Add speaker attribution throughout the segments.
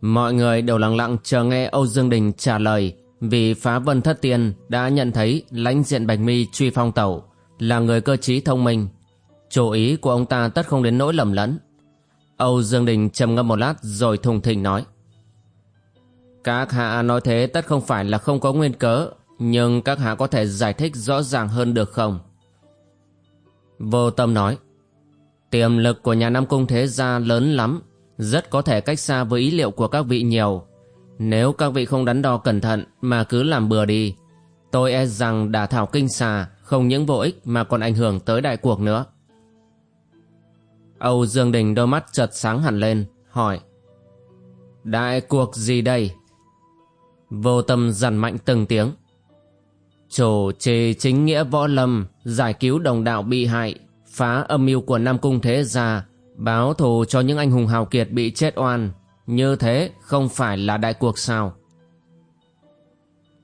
Speaker 1: Mọi người đều lặng lặng chờ nghe Âu Dương Đình trả lời vì phá vân thất tiên đã nhận thấy lãnh diện bạch mi truy phong tẩu là người cơ trí thông minh. Chủ ý của ông ta tất không đến nỗi lầm lẫn. Âu Dương Đình trầm ngâm một lát rồi thùng thình nói. Các hạ nói thế tất không phải là không có nguyên cớ, nhưng các hạ có thể giải thích rõ ràng hơn được không? Vô tâm nói. Tiềm lực của nhà Nam Cung Thế Gia lớn lắm, rất có thể cách xa với ý liệu của các vị nhiều. Nếu các vị không đắn đo cẩn thận mà cứ làm bừa đi, tôi e rằng đả thảo kinh xà không những vô ích mà còn ảnh hưởng tới đại cuộc nữa. Âu Dương Đình đôi mắt chợt sáng hẳn lên, hỏi Đại cuộc gì đây? Vô tâm dằn mạnh từng tiếng. Chủ trì chính nghĩa võ lâm, giải cứu đồng đạo bị hại, phá âm mưu của Nam Cung Thế Gia, Báo thù cho những anh hùng hào kiệt bị chết oan. Như thế không phải là đại cuộc sao?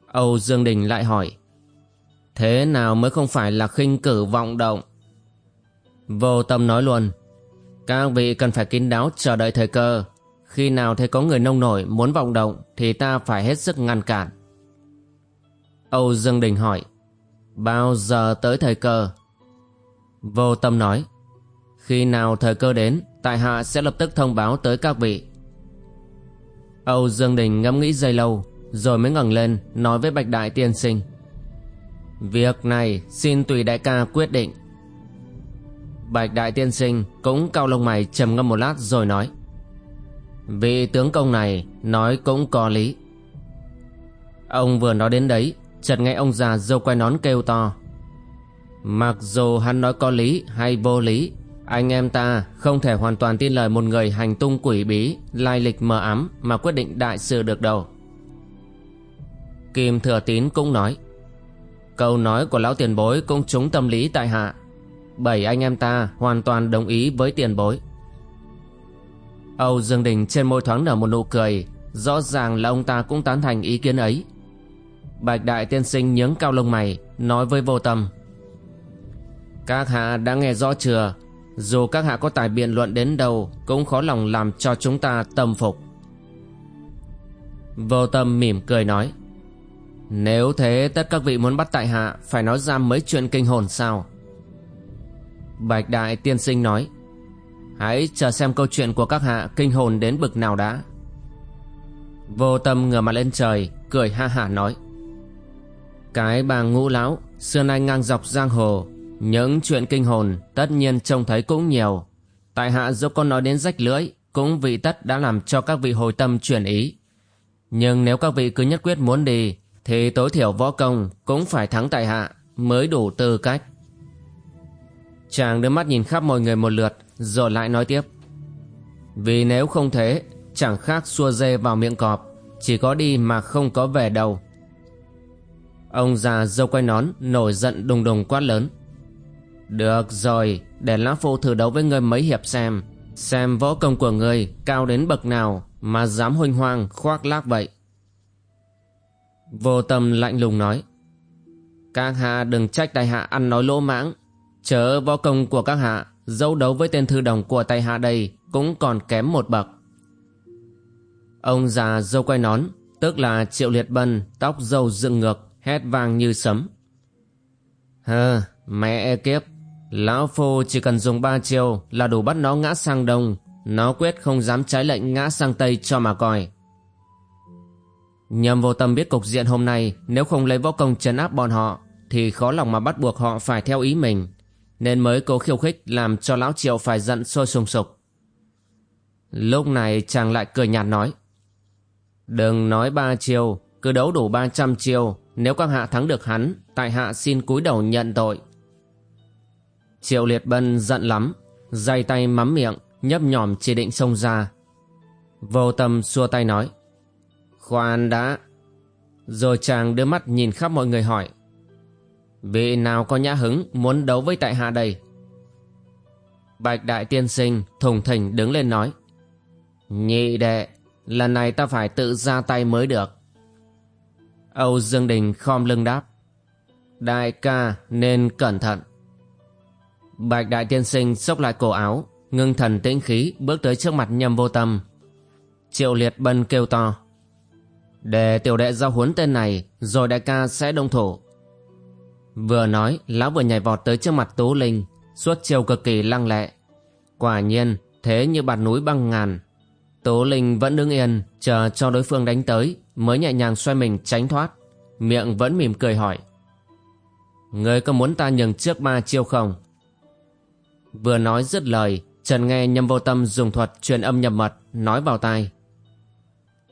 Speaker 1: Âu Dương Đình lại hỏi, Thế nào mới không phải là khinh cử vọng động? Vô tâm nói luôn, Các vị cần phải kín đáo chờ đợi thời cơ. Khi nào thấy có người nông nổi muốn vọng động Thì ta phải hết sức ngăn cản. Âu Dương Đình hỏi, Bao giờ tới thời cơ? Vô tâm nói khi nào thời cơ đến, Tại hạ sẽ lập tức thông báo tới các vị. Âu Dương Đình ngẫm nghĩ giây lâu, Rồi mới ngẩng lên, Nói với Bạch Đại Tiên Sinh. Việc này xin tùy đại ca quyết định. Bạch Đại Tiên Sinh cũng cao lông mày trầm ngâm một lát rồi nói. Vị tướng công này nói cũng có lý. Ông vừa nói đến đấy, Chợt nghe ông già dâu quay nón kêu to. Mặc dù hắn nói có lý hay vô lý anh em ta không thể hoàn toàn tin lời một người hành tung quỷ bí, lai lịch mờ ám mà quyết định đại sự được đâu. Kim Thừa Tín cũng nói Câu nói của lão tiền bối cũng trúng tâm lý tại hạ. Bảy anh em ta hoàn toàn đồng ý với tiền bối. Âu Dương Đình trên môi thoáng nở một nụ cười Rõ ràng là ông ta cũng tán thành ý kiến ấy. Bạch Đại Tiên Sinh nhướng cao lông mày Nói với vô tâm Các hạ đã nghe rõ chưa? Dù các hạ có tài biện luận đến đâu, Cũng khó lòng làm cho chúng ta tâm phục. Vô tâm mỉm cười nói, Nếu thế, tất các vị muốn bắt tại hạ, Phải nói ra mấy chuyện kinh hồn sao? Bạch đại tiên sinh nói, Hãy chờ xem câu chuyện của các hạ kinh hồn đến bực nào đã. Vô tâm ngửa mặt lên trời, Cười ha hả nói, Cái bà ngũ lão, Xưa nay ngang dọc giang hồ những chuyện kinh hồn tất nhiên trông thấy cũng nhiều. Tại hạ dẫu con nói đến rách lưỡi, cũng vị tất đã làm cho các vị hồi tâm chuyển ý. Nhưng nếu các vị cứ nhất quyết muốn đi, thì tối thiểu võ công cũng phải thắng tại hạ mới đủ tư cách. Chàng đưa mắt nhìn khắp mọi người một lượt, rồi lại nói tiếp. Vì nếu không thế, chẳng khác xua dê vào miệng cọp, chỉ có đi mà không có về đâu. Ông già dâu quay nón, nổi giận đùng đùng quát lớn. Được rồi, để Lão Phu thử đấu với ngươi mấy hiệp xem. Xem võ công của ngươi cao đến bậc nào mà dám huynh hoang khoác lác vậy. Vô tâm lạnh lùng nói. Các hạ đừng trách đại hạ ăn nói lỗ mãng. Chớ võ công của các hạ dẫu đấu với tên thư đồng của tay hạ đây cũng còn kém một bậc. Ông già dâu quay nón, tức là triệu liệt bân, tóc dâu dựng ngược, hét vang như sấm. Hơ, mẹ kiếp, Lão Phu chỉ cần dùng ba chiêu là đủ bắt nó ngã sang đông, nó quyết không dám trái lệnh ngã sang tây cho mà coi. Nhầm vô tâm biết cục diện hôm nay nếu không lấy võ công chấn áp bọn họ thì khó lòng mà bắt buộc họ phải theo ý mình, nên mới cố khiêu khích làm cho lão triệu phải giận sôi sùng sục. Lúc này chàng lại cười nhạt nói Đừng nói ba chiêu, cứ đấu đủ ba trăm chiêu, nếu các hạ thắng được hắn, tại hạ xin cúi đầu nhận tội. Triệu Liệt Bân giận lắm, dây tay mắm miệng, nhấp nhòm chỉ định xông ra. Vô tâm xua tay nói. Khoan đã. Rồi chàng đưa mắt nhìn khắp mọi người hỏi. Vị nào có nhã hứng muốn đấu với tại hạ đây? Bạch đại tiên sinh thùng thỉnh đứng lên nói. Nhị đệ, lần này ta phải tự ra tay mới được. Âu Dương Đình khom lưng đáp. Đại ca nên cẩn thận. Bạch đại tiên sinh xốc lại cổ áo, ngưng thần tĩnh khí bước tới trước mặt nhâm vô tâm. Triệu liệt bân kêu to. Để tiểu đệ giao huấn tên này, rồi đại ca sẽ đông thủ. Vừa nói, lão vừa nhảy vọt tới trước mặt Tú Linh, suốt chiều cực kỳ lăng lệ. Quả nhiên, thế như bạt núi băng ngàn. Tú Linh vẫn đứng yên, chờ cho đối phương đánh tới, mới nhẹ nhàng xoay mình tránh thoát. Miệng vẫn mỉm cười hỏi. Người có muốn ta nhường trước ba chiêu không? Vừa nói dứt lời, Trần nghe nhâm vô tâm dùng thuật truyền âm nhập mật, nói vào tai.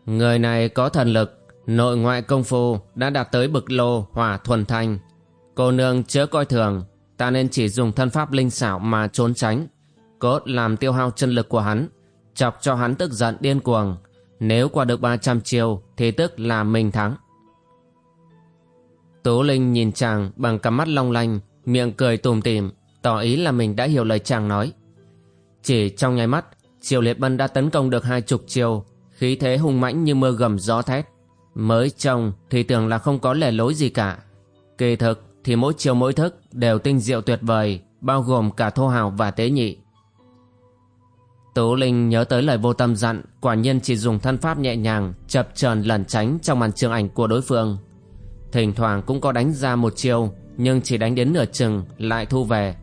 Speaker 1: Người này có thần lực, nội ngoại công phu đã đạt tới bực lô hỏa thuần thanh. Cô nương chớ coi thường, ta nên chỉ dùng thân pháp linh xảo mà trốn tránh. Cốt làm tiêu hao chân lực của hắn, chọc cho hắn tức giận điên cuồng. Nếu qua được 300 chiêu thì tức là mình thắng. Tố Linh nhìn chàng bằng cặp mắt long lanh, miệng cười tùm tìm, tỏ ý là mình đã hiểu lời chàng nói. Chỉ trong nháy mắt, Triều Liệt Bân đã tấn công được hai chục chiều, khí thế hung mãnh như mưa gầm gió thét. Mới trông thì tưởng là không có lẻ lối gì cả. Kỳ thực thì mỗi chiều mỗi thức đều tinh diệu tuyệt vời, bao gồm cả thô hào và tế nhị. Tú Linh nhớ tới lời vô tâm dặn, quả nhiên chỉ dùng thân pháp nhẹ nhàng, chập chờn lẩn tránh trong màn trường ảnh của đối phương. Thỉnh thoảng cũng có đánh ra một chiêu, nhưng chỉ đánh đến nửa chừng lại thu về.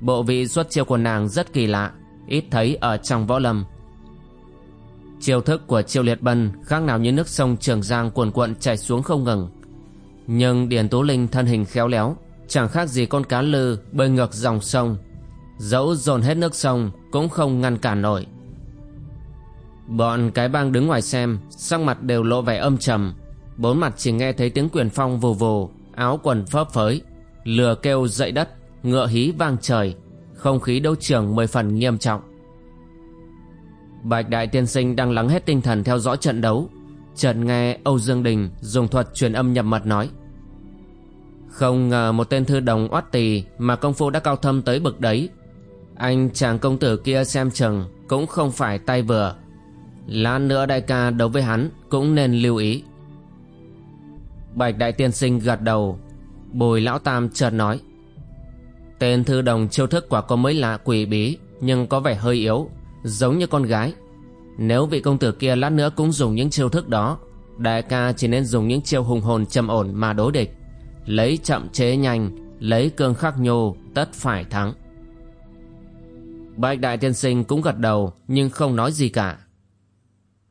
Speaker 1: Bộ vị xuất chiêu của nàng rất kỳ lạ, ít thấy ở trong võ lâm. Chiêu thức của chiêu Liệt Bân khác nào như nước sông Trường Giang cuồn cuộn chảy xuống không ngừng. Nhưng Điền Tú Linh thân hình khéo léo, chẳng khác gì con cá lư bơi ngược dòng sông. Dẫu dồn hết nước sông cũng không ngăn cản nổi. Bọn cái bang đứng ngoài xem, sắc mặt đều lộ vẻ âm trầm. Bốn mặt chỉ nghe thấy tiếng quyền phong vù vù, áo quần phớp phới, lừa kêu dậy đất, ngựa hí vang trời, không khí đấu trường mười phần nghiêm trọng. Bạch Đại Tiên Sinh đang lắng hết tinh thần theo dõi trận đấu. Chợt nghe Âu Dương Đình dùng thuật truyền âm nhập mật nói. Không ngờ một tên thư đồng oát tỳ mà công phu đã cao thâm tới bực đấy. Anh chàng công tử kia xem chừng cũng không phải tay vừa. Lát nữa đại ca đấu với hắn cũng nên lưu ý. Bạch Đại Tiên Sinh gật đầu. Bùi Lão Tam chợt nói. Tên thư đồng chiêu thức quả có mới lạ quỷ bí nhưng có vẻ hơi yếu giống như con gái. Nếu vị công tử kia lát nữa cũng dùng những chiêu thức đó, đại ca chỉ nên dùng những chiêu hùng hồn trầm ổn mà đối địch. Lấy chậm chế nhanh, lấy cương khắc nhô, tất phải thắng. Bạch đại tiên sinh cũng gật đầu nhưng không nói gì cả.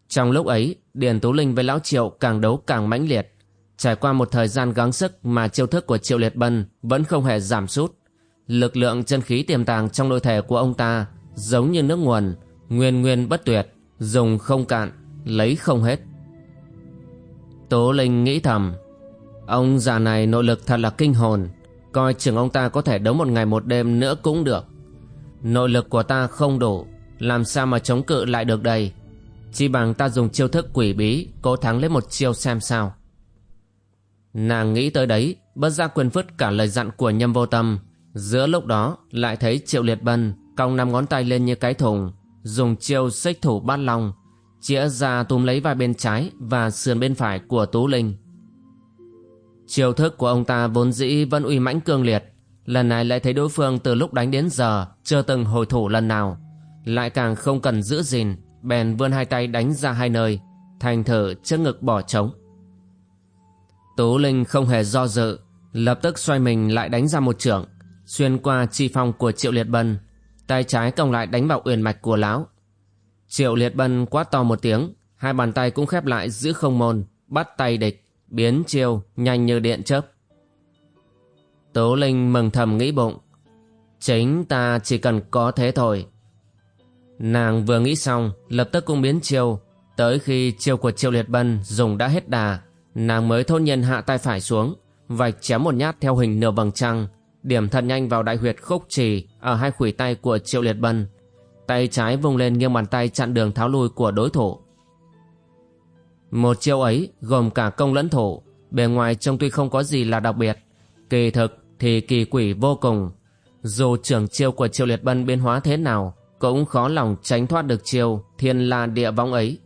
Speaker 1: Trong lúc ấy, Điền Tú Linh với Lão Triệu càng đấu càng mãnh liệt. Trải qua một thời gian gắng sức mà chiêu thức của Triệu Liệt Bân vẫn không hề giảm sút. Lực lượng chân khí tiềm tàng trong nội thể của ông ta giống như nước nguồn, nguyên nguyên bất tuyệt, dùng không cạn, lấy không hết. Tố Linh nghĩ thầm, ông già này nội lực thật là kinh hồn, coi chừng ông ta có thể đấu một ngày một đêm nữa cũng được. Nội lực của ta không đủ, làm sao mà chống cự lại được đây? Chỉ bằng ta dùng chiêu thức quỷ bí, cố thắng lấy một chiêu xem sao. Nàng nghĩ tới đấy, bất giác quên vứt cả lời dặn của nhâm vô tâm. Giữa lúc đó, lại thấy triệu liệt bân cong năm ngón tay lên như cái thùng, dùng chiêu xích thủ bát long, chĩa ra túm lấy vai bên trái và sườn bên phải của Tú Linh. Chiêu thức của ông ta vốn dĩ vẫn uy mãnh cương liệt, lần này lại thấy đối phương từ lúc đánh đến giờ chưa từng hồi thủ lần nào, lại càng không cần giữ gìn, bèn vươn hai tay đánh ra hai nơi, thành thử trước ngực bỏ trống. Tú Linh không hề do dự, lập tức xoay mình lại đánh ra một trưởng, xuyên qua chi phong của Triệu Liệt Bân, tay trái còng lại đánh vào uyển mạch của lão. Triệu Liệt Bân quát to một tiếng, hai bàn tay cũng khép lại giữ không môn, bắt tay địch, biến chiêu nhanh như điện chớp. Tố Linh mừng thầm nghĩ bụng, chính ta chỉ cần có thế thôi. Nàng vừa nghĩ xong, lập tức cũng biến chiêu, tới khi chiêu của Triệu Liệt Bân dùng đã hết đà, nàng mới thôn nhân hạ tay phải xuống, vạch chém một nhát theo hình nửa bằng trăng, điểm thật nhanh vào đại huyệt khúc trì ở hai khuỷu tay của Triệu Liệt Bân. tay trái vung lên nghiêng bàn tay chặn đường tháo lui của đối thủ. Một chiêu ấy gồm cả công lẫn thủ, bề ngoài trông tuy không có gì là đặc biệt, kỳ thực thì kỳ quỷ vô cùng. Dù trưởng chiêu của Triệu Liệt Bân biến hóa thế nào, cũng khó lòng tránh thoát được chiêu thiên la địa võng ấy.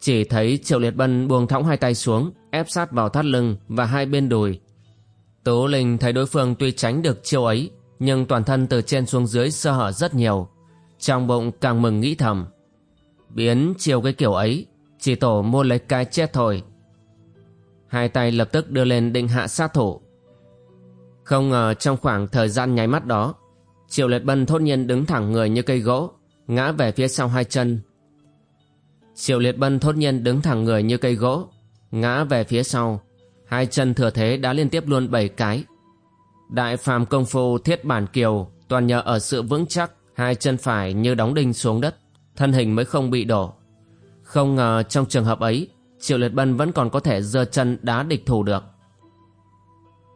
Speaker 1: Chỉ thấy Triệu Liệt Bân buông thõng hai tay xuống, ép sát vào thắt lưng và hai bên đùi. Tố Linh thấy đối phương tuy tránh được chiêu ấy, nhưng toàn thân từ trên xuống dưới sơ hở rất nhiều. Trong bụng càng mừng nghĩ thầm. Biến chiêu cái kiểu ấy, chỉ tổ mua lấy cái chết thôi. Hai tay lập tức đưa lên định hạ sát thủ. Không ngờ trong khoảng thời gian nháy mắt đó, Triệu Liệt Bân thốt nhiên đứng thẳng người như cây gỗ, ngã về phía sau hai chân. Triệu Liệt Bân thốt nhiên đứng thẳng người như cây gỗ, ngã về phía sau, hai chân thừa thế đã liên tiếp luôn bảy cái. Đại phàm công phu thiết bản kiều toàn nhờ ở sự vững chắc, hai chân phải như đóng đinh xuống đất, thân hình mới không bị đổ. Không ngờ trong trường hợp ấy, Triệu Liệt Bân vẫn còn có thể giơ chân đá địch thủ được.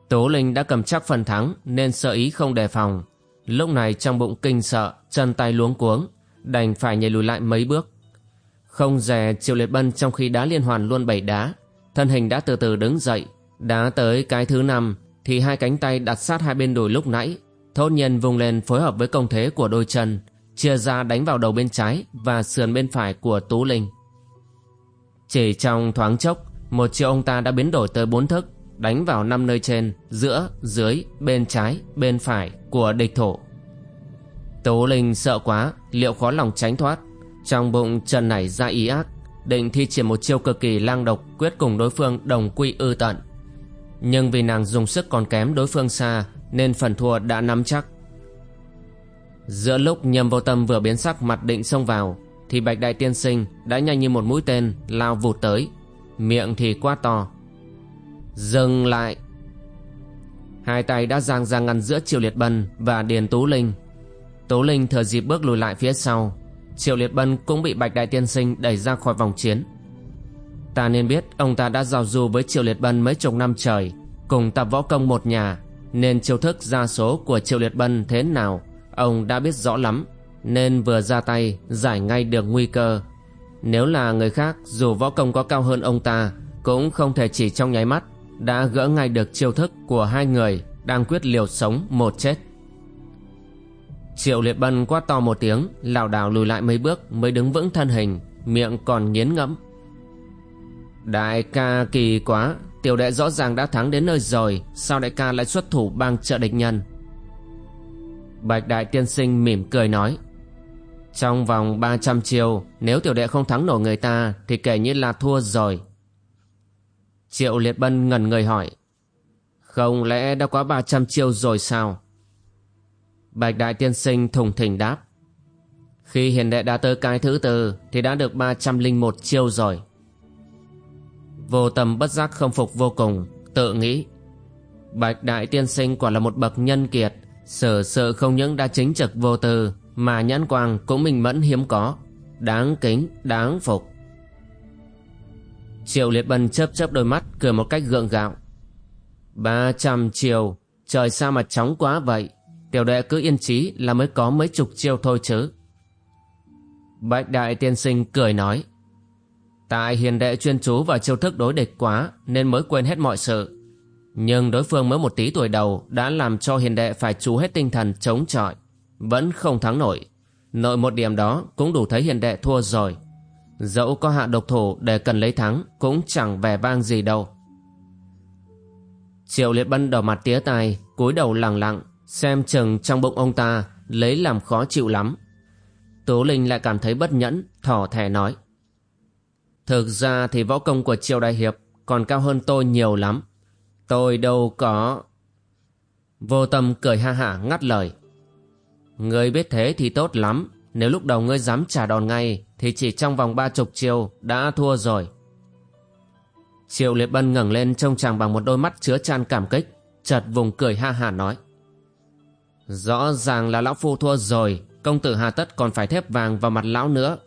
Speaker 1: Tố Linh đã cầm chắc phần thắng nên sợ ý không đề phòng. Lúc này trong bụng kinh sợ, chân tay luống cuống, đành phải nhảy lùi lại mấy bước. Không dè Triệu Liệt Bân trong khi đá liên hoàn luôn bảy đá, thân hình đã từ từ đứng dậy, đá tới cái thứ năm thì hai cánh tay đặt sát hai bên đùi lúc nãy, thốt nhiên vùng lên phối hợp với công thế của đôi chân, chia ra đánh vào đầu bên trái và sườn bên phải của Tú Linh. Chỉ trong thoáng chốc, một triệu ông ta đã biến đổi tới bốn thức, đánh vào năm nơi trên, giữa, dưới, bên trái, bên phải của địch thủ. Tú Linh sợ quá, liệu khó lòng tránh thoát. Trong bụng trần nảy ra ý ác, định thi triển một chiêu cực kỳ lang độc quyết cùng đối phương đồng quy ư tận. Nhưng vì nàng dùng sức còn kém đối phương xa, nên phần thua đã nắm chắc. Giữa lúc nhầm vô tâm vừa biến sắc mặt định xông vào, thì bạch đại tiên sinh đã nhanh như một mũi tên lao vụt tới, miệng thì quá to. Dừng lại Hai tay đã giang ra ngăn giữa Triệu Liệt Bân và Điền Tú Linh Tú Linh thừa dịp bước lùi lại phía sau Triệu Liệt Bân cũng bị Bạch Đại Tiên Sinh đẩy ra khỏi vòng chiến Ta nên biết ông ta đã giao du với Triệu Liệt Bân mấy chục năm trời, Cùng tập võ công một nhà, Nên chiêu thức gia số của Triệu Liệt Bân thế nào, Ông đã biết rõ lắm, Nên vừa ra tay giải ngay được nguy cơ Nếu là người khác, dù võ công có cao hơn ông ta, Cũng không thể chỉ trong nháy mắt, đã gỡ ngay được chiêu thức của hai người đang quyết liều sống một chết. Triệu liệt bân quát to một tiếng, lảo đảo lùi lại mấy bước mới đứng vững thân hình, miệng còn nghiến ngẫm. Đại ca kỳ quá, tiểu đệ rõ ràng đã thắng đến nơi rồi, sao đại ca lại xuất thủ bang trợ địch nhân? Bạch đại tiên sinh mỉm cười nói. Trong vòng 300 chiêu, nếu tiểu đệ không thắng nổi người ta thì kể như là thua rồi. Triệu Liệt Bân ngần người hỏi. Không lẽ đã quá 300 chiêu rồi sao? Bạch Đại Tiên Sinh thùng thỉnh đáp. Khi hiền đệ đã tới cái thứ tư thì đã được 301 chiêu rồi. Vô tâm bất giác không phục vô cùng, tự nghĩ. Bạch Đại Tiên Sinh quả là một bậc nhân kiệt, sở sự không những đã chính trực vô tư mà nhãn quang cũng minh mẫn hiếm có, đáng kính, đáng phục. Triệu Liệt Bân chớp chớp đôi mắt cười một cách gượng gạo. Ba trăm chiều, trời sao mà chóng quá vậy? Tiểu đệ cứ yên trí là mới có mấy chục chiêu thôi chứ. Bạch Đại Tiên Sinh cười nói. Tại hiền đệ chuyên chú vào chiêu thức đối địch quá nên mới quên hết mọi sự. Nhưng đối phương mới một tí tuổi đầu đã làm cho hiền đệ phải chú hết tinh thần chống chọi. Vẫn không thắng nổi. Nội một điểm đó cũng đủ thấy hiền đệ thua rồi. Dẫu có hạ độc thủ để cần lấy thắng Cũng chẳng vẻ vang gì đâu Triệu liệt bân đỏ mặt tía tai, cúi đầu lặng lặng Xem chừng trong bụng ông ta Lấy làm khó chịu lắm. Tố Linh lại cảm thấy bất nhẫn Thỏ thẻ nói. Thực ra thì võ công của Triệu Đại Hiệp Còn cao hơn tôi nhiều lắm. Tôi đâu có Vô tâm cười ha hả ngắt lời. Người biết thế thì tốt lắm. Nếu lúc đầu ngươi dám trả đòn ngay thì chỉ trong vòng ba chục chiều đã thua rồi. Triệu Liệt Bân ngẩng lên trông chàng bằng một đôi mắt chứa chan cảm kích, chợt vùng cười ha hà nói. Rõ ràng là lão phu thua rồi, công tử Hà Tất còn phải thép vàng vào mặt lão nữa.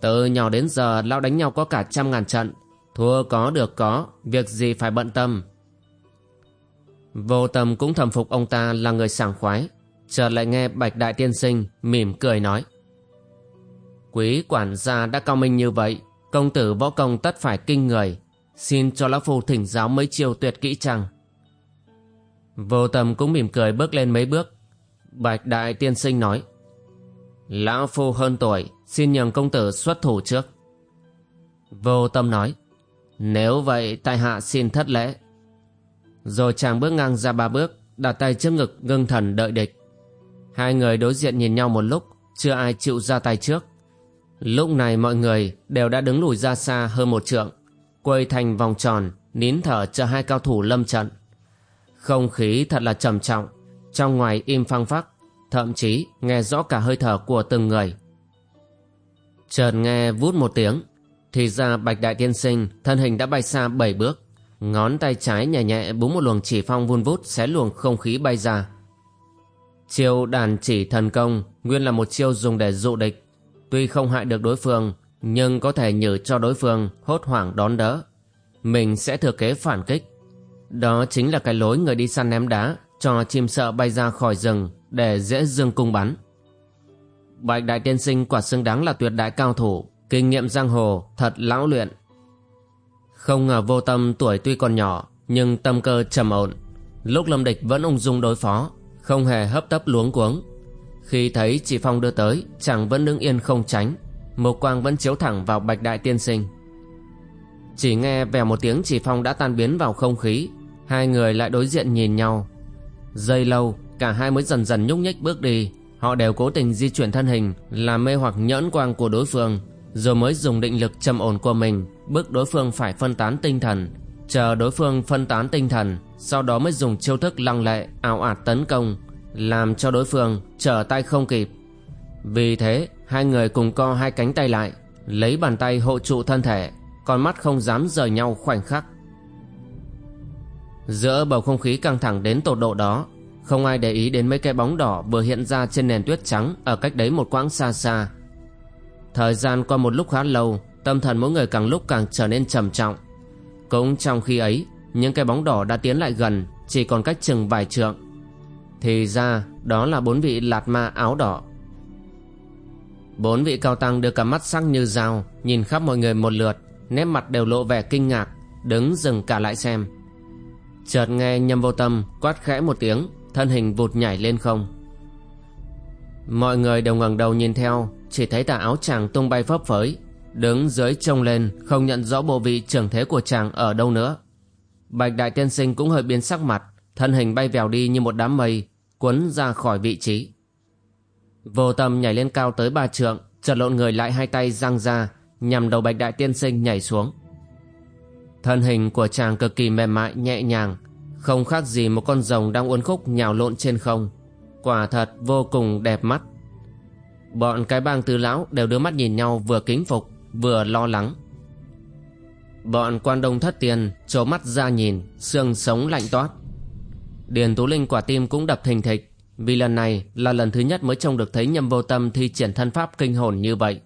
Speaker 1: Từ nhỏ đến giờ lão đánh nhau có cả trăm ngàn trận, thua có được có, việc gì phải bận tâm. Vô tâm cũng thầm phục ông ta là người sảng khoái, Chợt lại nghe Bạch Đại Tiên Sinh mỉm cười nói. Quý quản gia đã cao minh như vậy, công tử võ công tất phải kinh người. Xin cho lão phu thỉnh giáo mấy chiêu tuyệt kỹ chăng? Vô tâm cũng mỉm cười bước lên mấy bước. Bạch Đại Tiên Sinh nói. Lão phu hơn tuổi, xin nhường công tử xuất thủ trước. Vô tâm nói. Nếu vậy tại hạ xin thất lễ. Rồi chàng bước ngang ra ba bước, đặt tay trước ngực ngưng thần đợi địch. Hai người đối diện nhìn nhau một lúc, chưa ai chịu ra tay trước. Lúc này mọi người đều đã đứng lùi ra xa hơn một trượng, quây thành vòng tròn, nín thở chờ hai cao thủ lâm trận. Không khí thật là trầm trọng, trong ngoài im phăng phắc, thậm chí nghe rõ cả hơi thở của từng người. Chợt nghe vút một tiếng, thì ra Bạch Đại Tiên Sinh thân hình đã bay xa bảy bước, ngón tay trái nhẹ nhẹ búng một luồng chỉ phong vun vút xé luồng không khí bay ra. Chiêu đàn chỉ thần công nguyên là một chiêu dùng để dụ địch, tuy không hại được đối phương, nhưng có thể nhử cho đối phương hốt hoảng đón đỡ. Mình sẽ thừa kế phản kích. Đó chính là cái lối người đi săn ném đá cho chim sợ bay ra khỏi rừng để dễ dương cung bắn. Bạch Đại Tiên Sinh quả xứng đáng là tuyệt đại cao thủ, kinh nghiệm giang hồ thật lão luyện. Không ngờ vô tâm tuổi tuy còn nhỏ nhưng tâm cơ trầm ổn. Lúc lâm địch vẫn ung dung đối phó, không hề hấp tấp luống cuống. Khi thấy chị Phong đưa tới, chàng vẫn đứng yên không tránh, mục quang vẫn chiếu thẳng vào Bạch Đại Tiên Sinh. Chỉ nghe vèo một tiếng chỉ phong đã tan biến vào không khí, hai người lại đối diện nhìn nhau. Giây lâu, cả hai mới dần dần nhúc nhích bước đi, họ đều cố tình di chuyển thân hình, làm mê hoặc nhẫn quang của đối phương, rồi mới dùng định lực trầm ổn của mình, bức đối phương phải phân tán tinh thần, chờ đối phương phân tán tinh thần, sau đó mới dùng chiêu thức lăng lệ, ảo ạt tấn công, làm cho đối phương trở tay không kịp. Vì thế, hai người cùng co hai cánh tay lại, lấy bàn tay hộ trụ thân thể, con mắt không dám rời nhau khoảnh khắc. Giữa bầu không khí căng thẳng đến tột độ đó, không ai để ý đến mấy cái bóng đỏ vừa hiện ra trên nền tuyết trắng ở cách đấy một quãng xa xa. Thời gian qua một lúc khá lâu, tâm thần mỗi người càng lúc càng trở nên trầm trọng. Cũng trong khi ấy, những cái bóng đỏ đã tiến lại gần, chỉ còn cách chừng vài trượng. Thì ra, đó là bốn vị lạt ma áo đỏ. Bốn vị cao tăng đưa cả mắt sắc như dao, nhìn khắp mọi người một lượt, nét mặt đều lộ vẻ kinh ngạc, đứng dừng cả lại xem. Chợt nghe nhâm vô tâm quát khẽ một tiếng, thân hình vụt nhảy lên không. Mọi người đều ngẩng đầu nhìn theo, chỉ thấy tà áo chàng tung bay phấp phới, đứng dưới trông lên không nhận rõ bộ vị trưởng thế của chàng ở đâu nữa. Bạch đại tiên sinh cũng hơi biến sắc mặt, thân hình bay vèo đi như một đám mây, cuốn ra khỏi vị trí. Vô tâm nhảy lên cao tới ba trượng, chợt lộn người lại hai tay giang ra, nhằm đầu bạch đại tiên sinh nhảy xuống. Thân hình của chàng cực kỳ mềm mại nhẹ nhàng, không khác gì một con rồng đang uốn khúc nhào lộn trên không. Quả thật vô cùng đẹp mắt. Bọn cái bang tứ lão đều đưa mắt nhìn nhau vừa kính phục, vừa lo lắng. Bọn quan đông thất tiền trố mắt ra nhìn, xương sống lạnh toát. Điền Tú Linh quả tim cũng đập thình thịch, vì lần này là lần thứ nhất mới trông được thấy nhâm vô tâm thi triển thân pháp kinh hồn như vậy.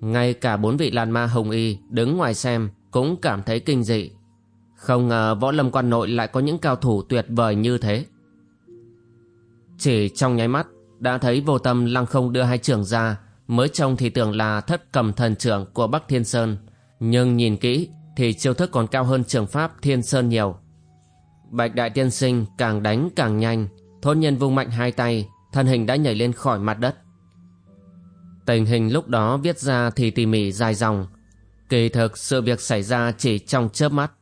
Speaker 1: Ngay cả bốn vị lan ma hồng y đứng ngoài xem cũng cảm thấy kinh dị. Không ngờ võ lâm quan nội lại có những cao thủ tuyệt vời như thế. Chỉ trong nháy mắt, đã thấy vô tâm lăng không đưa hai trưởng ra, mới trông thì tưởng là thất cầm thần trưởng của Bắc Thiên Sơn nhưng nhìn kỹ, thì chiêu thức còn cao hơn trường pháp Thiên Sơn nhiều. Bạch Đại Tiên Sinh càng đánh càng nhanh, thôn nhân vung mạnh hai tay, thân hình đã nhảy lên khỏi mặt đất. Tình hình lúc đó viết ra thì tỉ mỉ dài dòng Kỳ thực sự việc xảy ra chỉ trong chớp mắt.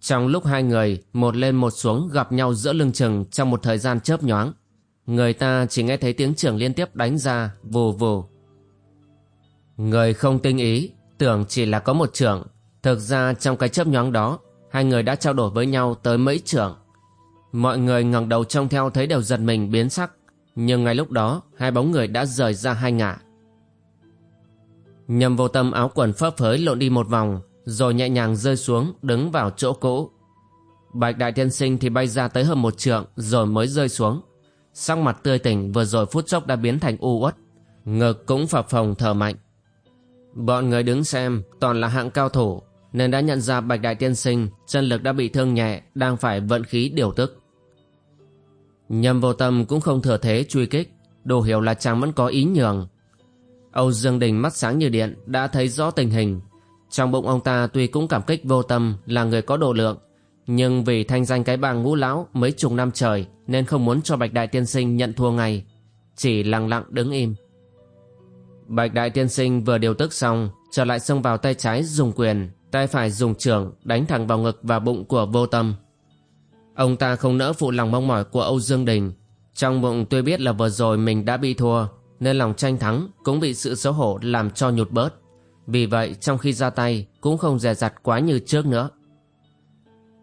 Speaker 1: Trong lúc hai người một lên một xuống gặp nhau giữa lưng chừng trong một thời gian chớp nhoáng, người ta chỉ nghe thấy tiếng trưởng liên tiếp đánh ra vù vù. Người không tinh ý, tưởng chỉ là có một trưởng, thực ra trong cái chớp nhoáng đó, hai người đã trao đổi với nhau tới mấy trưởng. Mọi người ngẩng đầu trông theo thấy đều giật mình biến sắc, nhưng ngay lúc đó hai bóng người đã rời ra hai ngả. Nhầm vô tâm áo quần phấp phới lộn đi một vòng Rồi nhẹ nhàng rơi xuống đứng vào chỗ cũ. Bạch đại tiên sinh thì bay ra tới hơn một trượng Rồi mới rơi xuống. Sắc mặt tươi tỉnh vừa rồi phút chốc đã biến thành u uất. Ngực cũng phập phồng thở mạnh. Bọn người đứng xem toàn là hạng cao thủ Nên đã nhận ra bạch đại tiên sinh Chân lực đã bị thương nhẹ Đang phải vận khí điều tức. Nhầm vô tâm cũng không thừa thế truy kích, đồ hiểu là chàng vẫn có ý nhường. Âu Dương Đình mắt sáng như điện đã thấy rõ tình hình. Trong bụng ông ta tuy cũng cảm kích vô tâm là người có độ lượng, nhưng vì thanh danh cái bang ngũ lão mấy chục năm trời nên không muốn cho Bạch Đại Tiên Sinh nhận thua ngay, chỉ lặng lặng đứng im. Bạch Đại Tiên Sinh vừa điều tức xong, trở lại xông vào tay trái dùng quyền, tay phải dùng trưởng đánh thẳng vào ngực và bụng của vô tâm. Ông ta không nỡ phụ lòng mong mỏi của Âu Dương Đình. Trong bụng tuy biết là vừa rồi mình đã bị thua, nên lòng tranh thắng cũng bị sự xấu hổ làm cho nhụt bớt. Vì vậy trong khi ra tay cũng không dè dặt quá như trước nữa.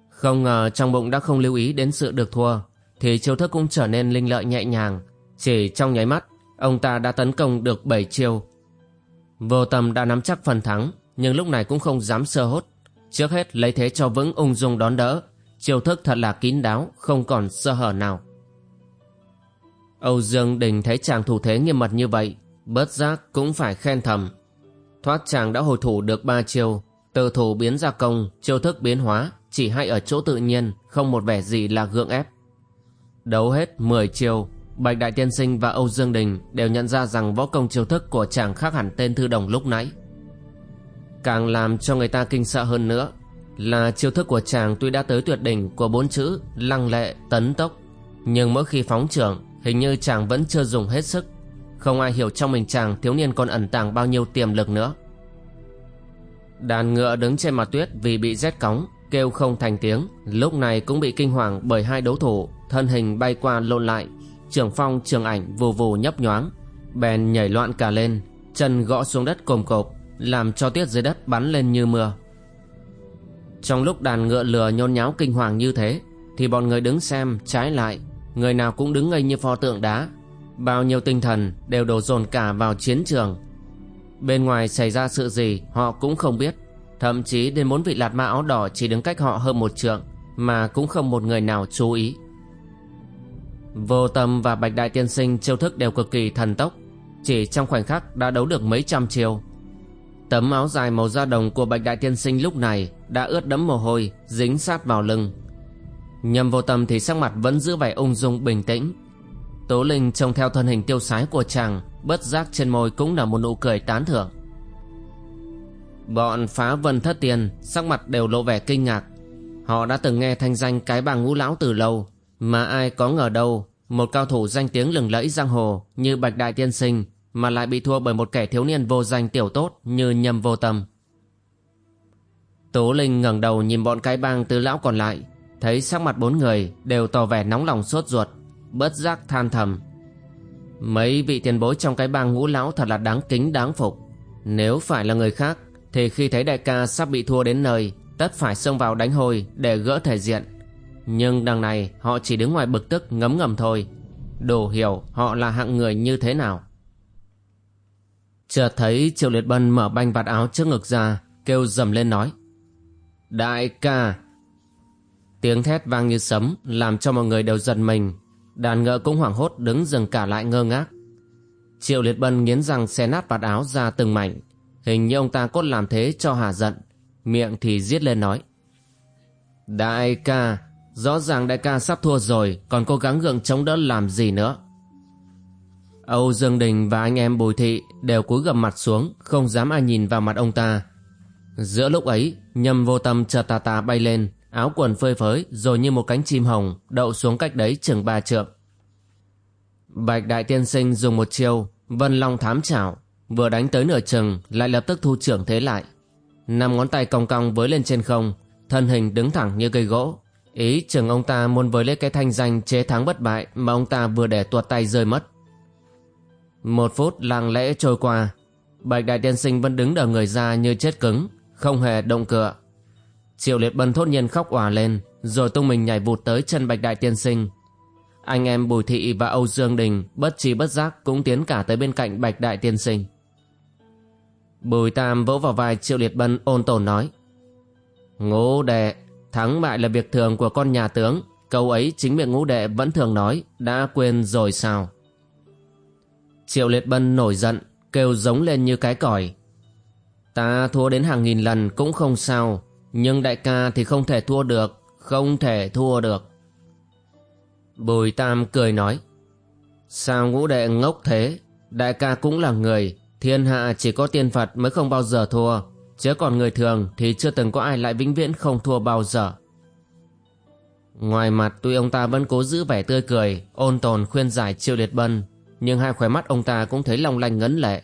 Speaker 1: Không ngờ trong bụng đã không lưu ý đến sự được thua, thì chiêu thức cũng trở nên linh lợi nhẹ nhàng. Chỉ trong nháy mắt, ông ta đã tấn công được 7 chiêu. Vô tâm đã nắm chắc phần thắng, nhưng lúc này cũng không dám sơ hốt. Trước hết lấy thế cho vững ung dung đón đỡ, chiêu thức thật là kín đáo, không còn sơ hở nào. Âu Dương Đình thấy chàng thủ thế nghiêm mật như vậy, bớt giác cũng phải khen thầm. Thoát chàng đã hồi thủ được ba chiêu, từ thủ biến ra công, chiêu thức biến hóa, chỉ hay ở chỗ tự nhiên, không một vẻ gì là gượng ép. Đấu hết 10 chiêu, Bạch Đại Tiên Sinh và Âu Dương Đình đều nhận ra rằng võ công chiêu thức của chàng khác hẳn tên thư đồng lúc nãy. Càng làm cho người ta kinh sợ hơn nữa là chiêu thức của chàng tuy đã tới tuyệt đỉnh của bốn chữ lăng lệ, tấn tốc, nhưng mỗi khi phóng trưởng hình như chàng vẫn chưa dùng hết sức. Không ai hiểu trong mình chàng thiếu niên còn ẩn tàng bao nhiêu tiềm lực nữa. Đàn ngựa đứng trên mặt tuyết vì bị rét cóng, kêu không thành tiếng, lúc này cũng bị kinh hoàng bởi hai đấu thủ, thân hình bay qua lộn lại, trường phong trường ảnh vù vù nhấp nhoáng, bèn nhảy loạn cả lên, chân gõ xuống đất cồm cộp, làm cho tiết dưới đất bắn lên như mưa. Trong lúc đàn ngựa lừa nhôn nháo kinh hoàng như thế, thì bọn người đứng xem trái lại, người nào cũng đứng ngây như pho tượng đá, bao nhiêu tinh thần đều đổ dồn cả vào chiến trường. Bên ngoài xảy ra sự gì họ cũng không biết, thậm chí đến bốn vị lạt ma áo đỏ chỉ đứng cách họ hơn một trượng, mà cũng không một người nào chú ý. Vô tâm và Bạch Đại Tiên Sinh chiêu thức đều cực kỳ thần tốc, chỉ trong khoảnh khắc đã đấu được mấy trăm chiêu. Tấm áo dài màu da đồng của Bạch Đại Tiên Sinh lúc này đã ướt đẫm mồ hôi, dính sát vào lưng. Nhầm vô tâm thì sắc mặt vẫn giữ vẻ ung dung bình tĩnh. Tố Linh trông theo thân hình tiêu sái của chàng, bất giác trên môi cũng là một nụ cười tán thưởng. Bọn phá vân thất tiền, sắc mặt đều lộ vẻ kinh ngạc. Họ đã từng nghe thanh danh cái bà ngũ lão từ lâu, mà ai có ngờ đâu, một cao thủ danh tiếng lừng lẫy giang hồ như Bạch Đại Tiên Sinh mà lại bị thua bởi một kẻ thiếu niên vô danh tiểu tốt như nhầm vô tâm. Tố Linh ngẩng đầu nhìn bọn cái bang tứ lão còn lại, thấy sắc mặt bốn người đều tỏ vẻ nóng lòng sốt ruột, bớt giác than thầm. Mấy vị tiền bối trong cái bang ngũ lão thật là đáng kính đáng phục. Nếu phải là người khác, thì khi thấy đại ca sắp bị thua đến nơi, tất phải xông vào đánh hồi để gỡ thể diện. Nhưng đằng này họ chỉ đứng ngoài bực tức ngấm ngầm thôi, đủ hiểu họ là hạng người như thế nào. Chợt thấy Triệu Liệt Bân mở banh vạt áo trước ngực ra, kêu dầm lên nói. Đại ca! Tiếng thét vang như sấm, làm cho mọi người đều giật mình. Đàn ngựa cũng hoảng hốt đứng dừng cả lại ngơ ngác. Triệu Liệt Bân nghiến răng xé nát vạt áo ra từng mảnh. Hình như ông ta cốt làm thế cho hà giận. Miệng thì giết lên nói. Đại ca! Rõ ràng đại ca sắp thua rồi, còn cố gắng gượng chống đỡ làm gì nữa. Âu Dương Đình và anh em Bùi Thị đều cúi gầm mặt xuống, không dám ai nhìn vào mặt ông ta. Giữa lúc ấy, nhầm vô tâm chợt tà tà bay lên, áo quần phơi phới rồi như một cánh chim hồng đậu xuống cách đấy chừng ba trượng. Bạch Đại Tiên Sinh dùng một chiêu, vân long thám chảo, vừa đánh tới nửa chừng lại lập tức thu trưởng thế lại. Năm ngón tay cong cong với lên trên không, thân hình đứng thẳng như cây gỗ. Ý chừng ông ta muốn với lấy cái thanh danh chế thắng bất bại mà ông ta vừa để tuột tay rơi mất. Một phút lặng lẽ trôi qua Bạch Đại Tiên Sinh vẫn đứng đờ người ra như chết cứng Không hề động cựa Triệu Liệt Bân thốt nhiên khóc òa lên Rồi tung mình nhảy vụt tới chân Bạch Đại Tiên Sinh. Anh em Bùi Thị và Âu Dương Đình Bất trí bất giác cũng tiến cả tới bên cạnh Bạch Đại Tiên Sinh. Bùi Tam vỗ vào vai Triệu Liệt Bân ôn tồn nói Ngũ đệ Thắng bại là việc thường của con nhà tướng. Câu ấy chính miệng ngũ đệ vẫn thường nói Đã quên rồi sao? Triệu Liệt Bân nổi giận, kêu giống lên như cái còi. Ta thua đến hàng nghìn lần cũng không sao, nhưng đại ca thì không thể thua được, không thể thua được. Bùi Tam cười nói. Sao ngũ đệ ngốc thế? Đại ca cũng là người. Thiên hạ chỉ có tiên Phật mới không bao giờ thua. Chứ còn người thường thì chưa từng có ai lại vĩnh viễn không thua bao giờ. Ngoài mặt tuy ông ta vẫn cố giữ vẻ tươi cười, ôn tồn khuyên giải Triệu Liệt Bân, nhưng hai khóe mắt ông ta cũng thấy long lanh ngấn lệ.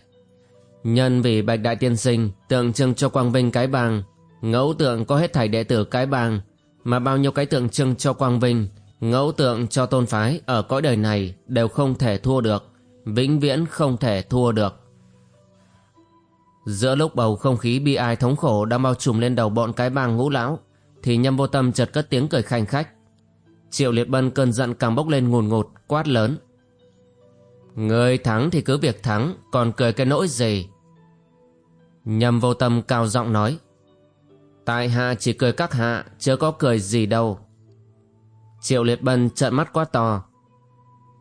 Speaker 1: Nhân vì Bạch Đại Tiên Sinh tượng trưng cho quang vinh cái bang, ngẫu tượng có hết thảy đệ tử cái bang, mà bao nhiêu cái tượng trưng cho quang vinh, ngẫu tượng cho tôn phái ở cõi đời này đều không thể thua được, vĩnh viễn không thể thua được. Giữa lúc bầu không khí bi ai thống khổ đang bao trùm lên đầu bọn cái bang ngũ lão, thì nhâm vô tâm chợt cất tiếng cười khanh khách. Triệu Liệt Bân cơn giận càng bốc lên ngùn ngụt, quát lớn. Người thắng thì cứ việc thắng, còn cười cái nỗi gì? Nhâm vô tâm cao giọng nói. Tại hạ chỉ cười các hạ, chưa có cười gì đâu. Triệu Liệt Bân trợn mắt quá to.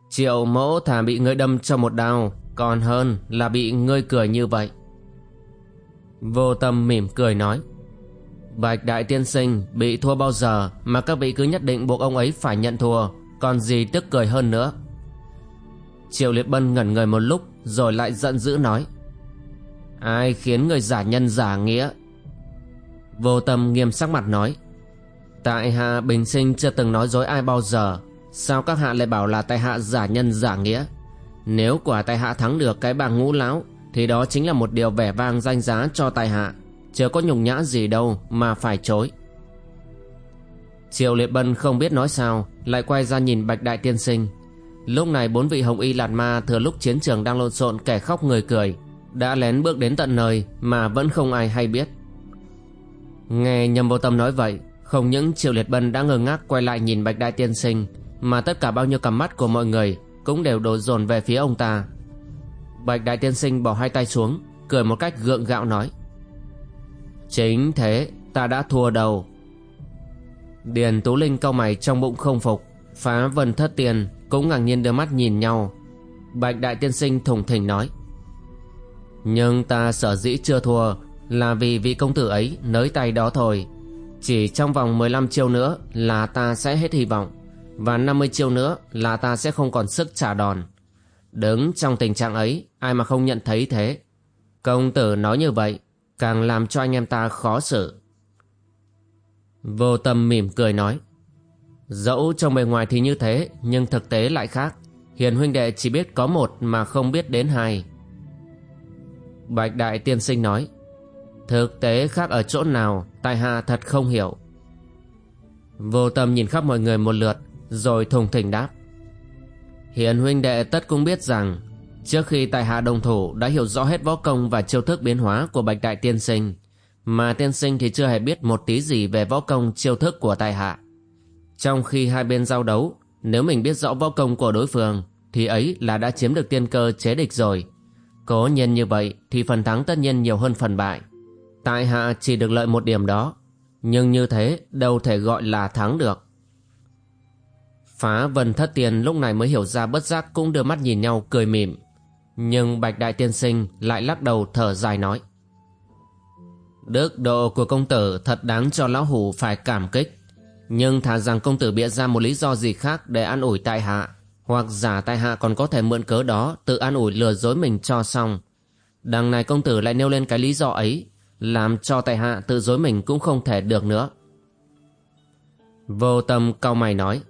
Speaker 1: Triệu mẫu thà bị ngươi đâm cho một đau, còn hơn là bị ngươi cười như vậy. Vô tâm mỉm cười nói. Bạch Đại Tiên Sinh bị thua bao giờ mà các vị cứ nhất định buộc ông ấy phải nhận thua, còn gì tức cười hơn nữa. Triệu Liệt Bân ngẩn người một lúc rồi lại giận dữ nói. Ai khiến người giả nhân giả nghĩa? Vô tâm nghiêm sắc mặt nói. Tại hạ bình sinh chưa từng nói dối ai bao giờ, sao các hạ lại bảo là tại hạ giả nhân giả nghĩa? Nếu quả tại hạ thắng được cái bảng ngũ lão thì đó chính là một điều vẻ vang danh giá cho tại hạ chưa có nhục nhã gì đâu mà phải chối Triệu Liệt Bân không biết nói sao Lại quay ra nhìn Bạch Đại Tiên Sinh Lúc này bốn vị hồng y lạt ma Thừa lúc chiến trường đang lộn xộn kẻ khóc người cười Đã lén bước đến tận nơi Mà vẫn không ai hay biết Nghe nhầm vô tâm nói vậy, Không những Triệu Liệt Bân đã ngơ ngác Quay lại nhìn Bạch Đại Tiên Sinh, Mà tất cả bao nhiêu cặp mắt của mọi người Cũng đều đổ dồn về phía ông ta. Bạch Đại Tiên Sinh bỏ hai tay xuống, Cười một cách gượng gạo nói, Chính thế, ta đã thua đầu. Điền Tú Linh cau mày trong bụng không phục, Phá vân thất tiền, Cũng ngạc nhiên đưa mắt nhìn nhau. Bạch Đại Tiên Sinh thùng thỉnh nói, Nhưng ta sở dĩ chưa thua là vì vị công tử ấy nới tay đó thôi Chỉ trong vòng 15 chiêu nữa Là ta sẽ hết hy vọng Và 50 chiêu nữa Là ta sẽ không còn sức trả đòn Đứng trong tình trạng ấy Ai mà không nhận thấy thế Công tử nói như vậy càng làm cho anh em ta khó xử. Vô tâm mỉm cười nói, dẫu trong bề ngoài thì như thế, nhưng thực tế lại khác. Hiền huynh đệ chỉ biết có một mà không biết đến hai. Bạch Đại Tiên Sinh nói, thực tế khác ở chỗ nào, tại hạ thật không hiểu. Vô tâm nhìn khắp mọi người một lượt, rồi thùng thỉnh đáp. Hiền huynh đệ tất cũng biết rằng Trước khi tại hạ đồng thủ đã hiểu rõ hết võ công và chiêu thức biến hóa của Bạch Đại Tiên Sinh, mà tiên sinh thì chưa hề biết một tí gì về võ công chiêu thức của tại hạ. Trong khi hai bên giao đấu, nếu mình biết rõ võ công của đối phương, thì ấy là đã chiếm được tiên cơ chế địch rồi. Cố nhiên như vậy thì phần thắng tất nhiên nhiều hơn phần bại. Tại hạ chỉ được lợi một điểm đó, nhưng như thế đâu thể gọi là thắng được. Phá vân thất tiền lúc này mới hiểu ra bất giác cũng đưa mắt nhìn nhau cười mỉm. Nhưng Bạch Đại Tiên Sinh lại lắc đầu thở dài nói. Đức độ của công tử thật đáng cho lão hủ phải cảm kích. Nhưng thà rằng công tử bịa ra một lý do gì khác để an ủi tại hạ, hoặc giả tại hạ còn có thể mượn cớ đó tự an ủi lừa dối mình cho xong. Đằng này công tử lại nêu lên cái lý do ấy, làm cho tại hạ tự dối mình cũng không thể được nữa. Vô tâm cau mày nói.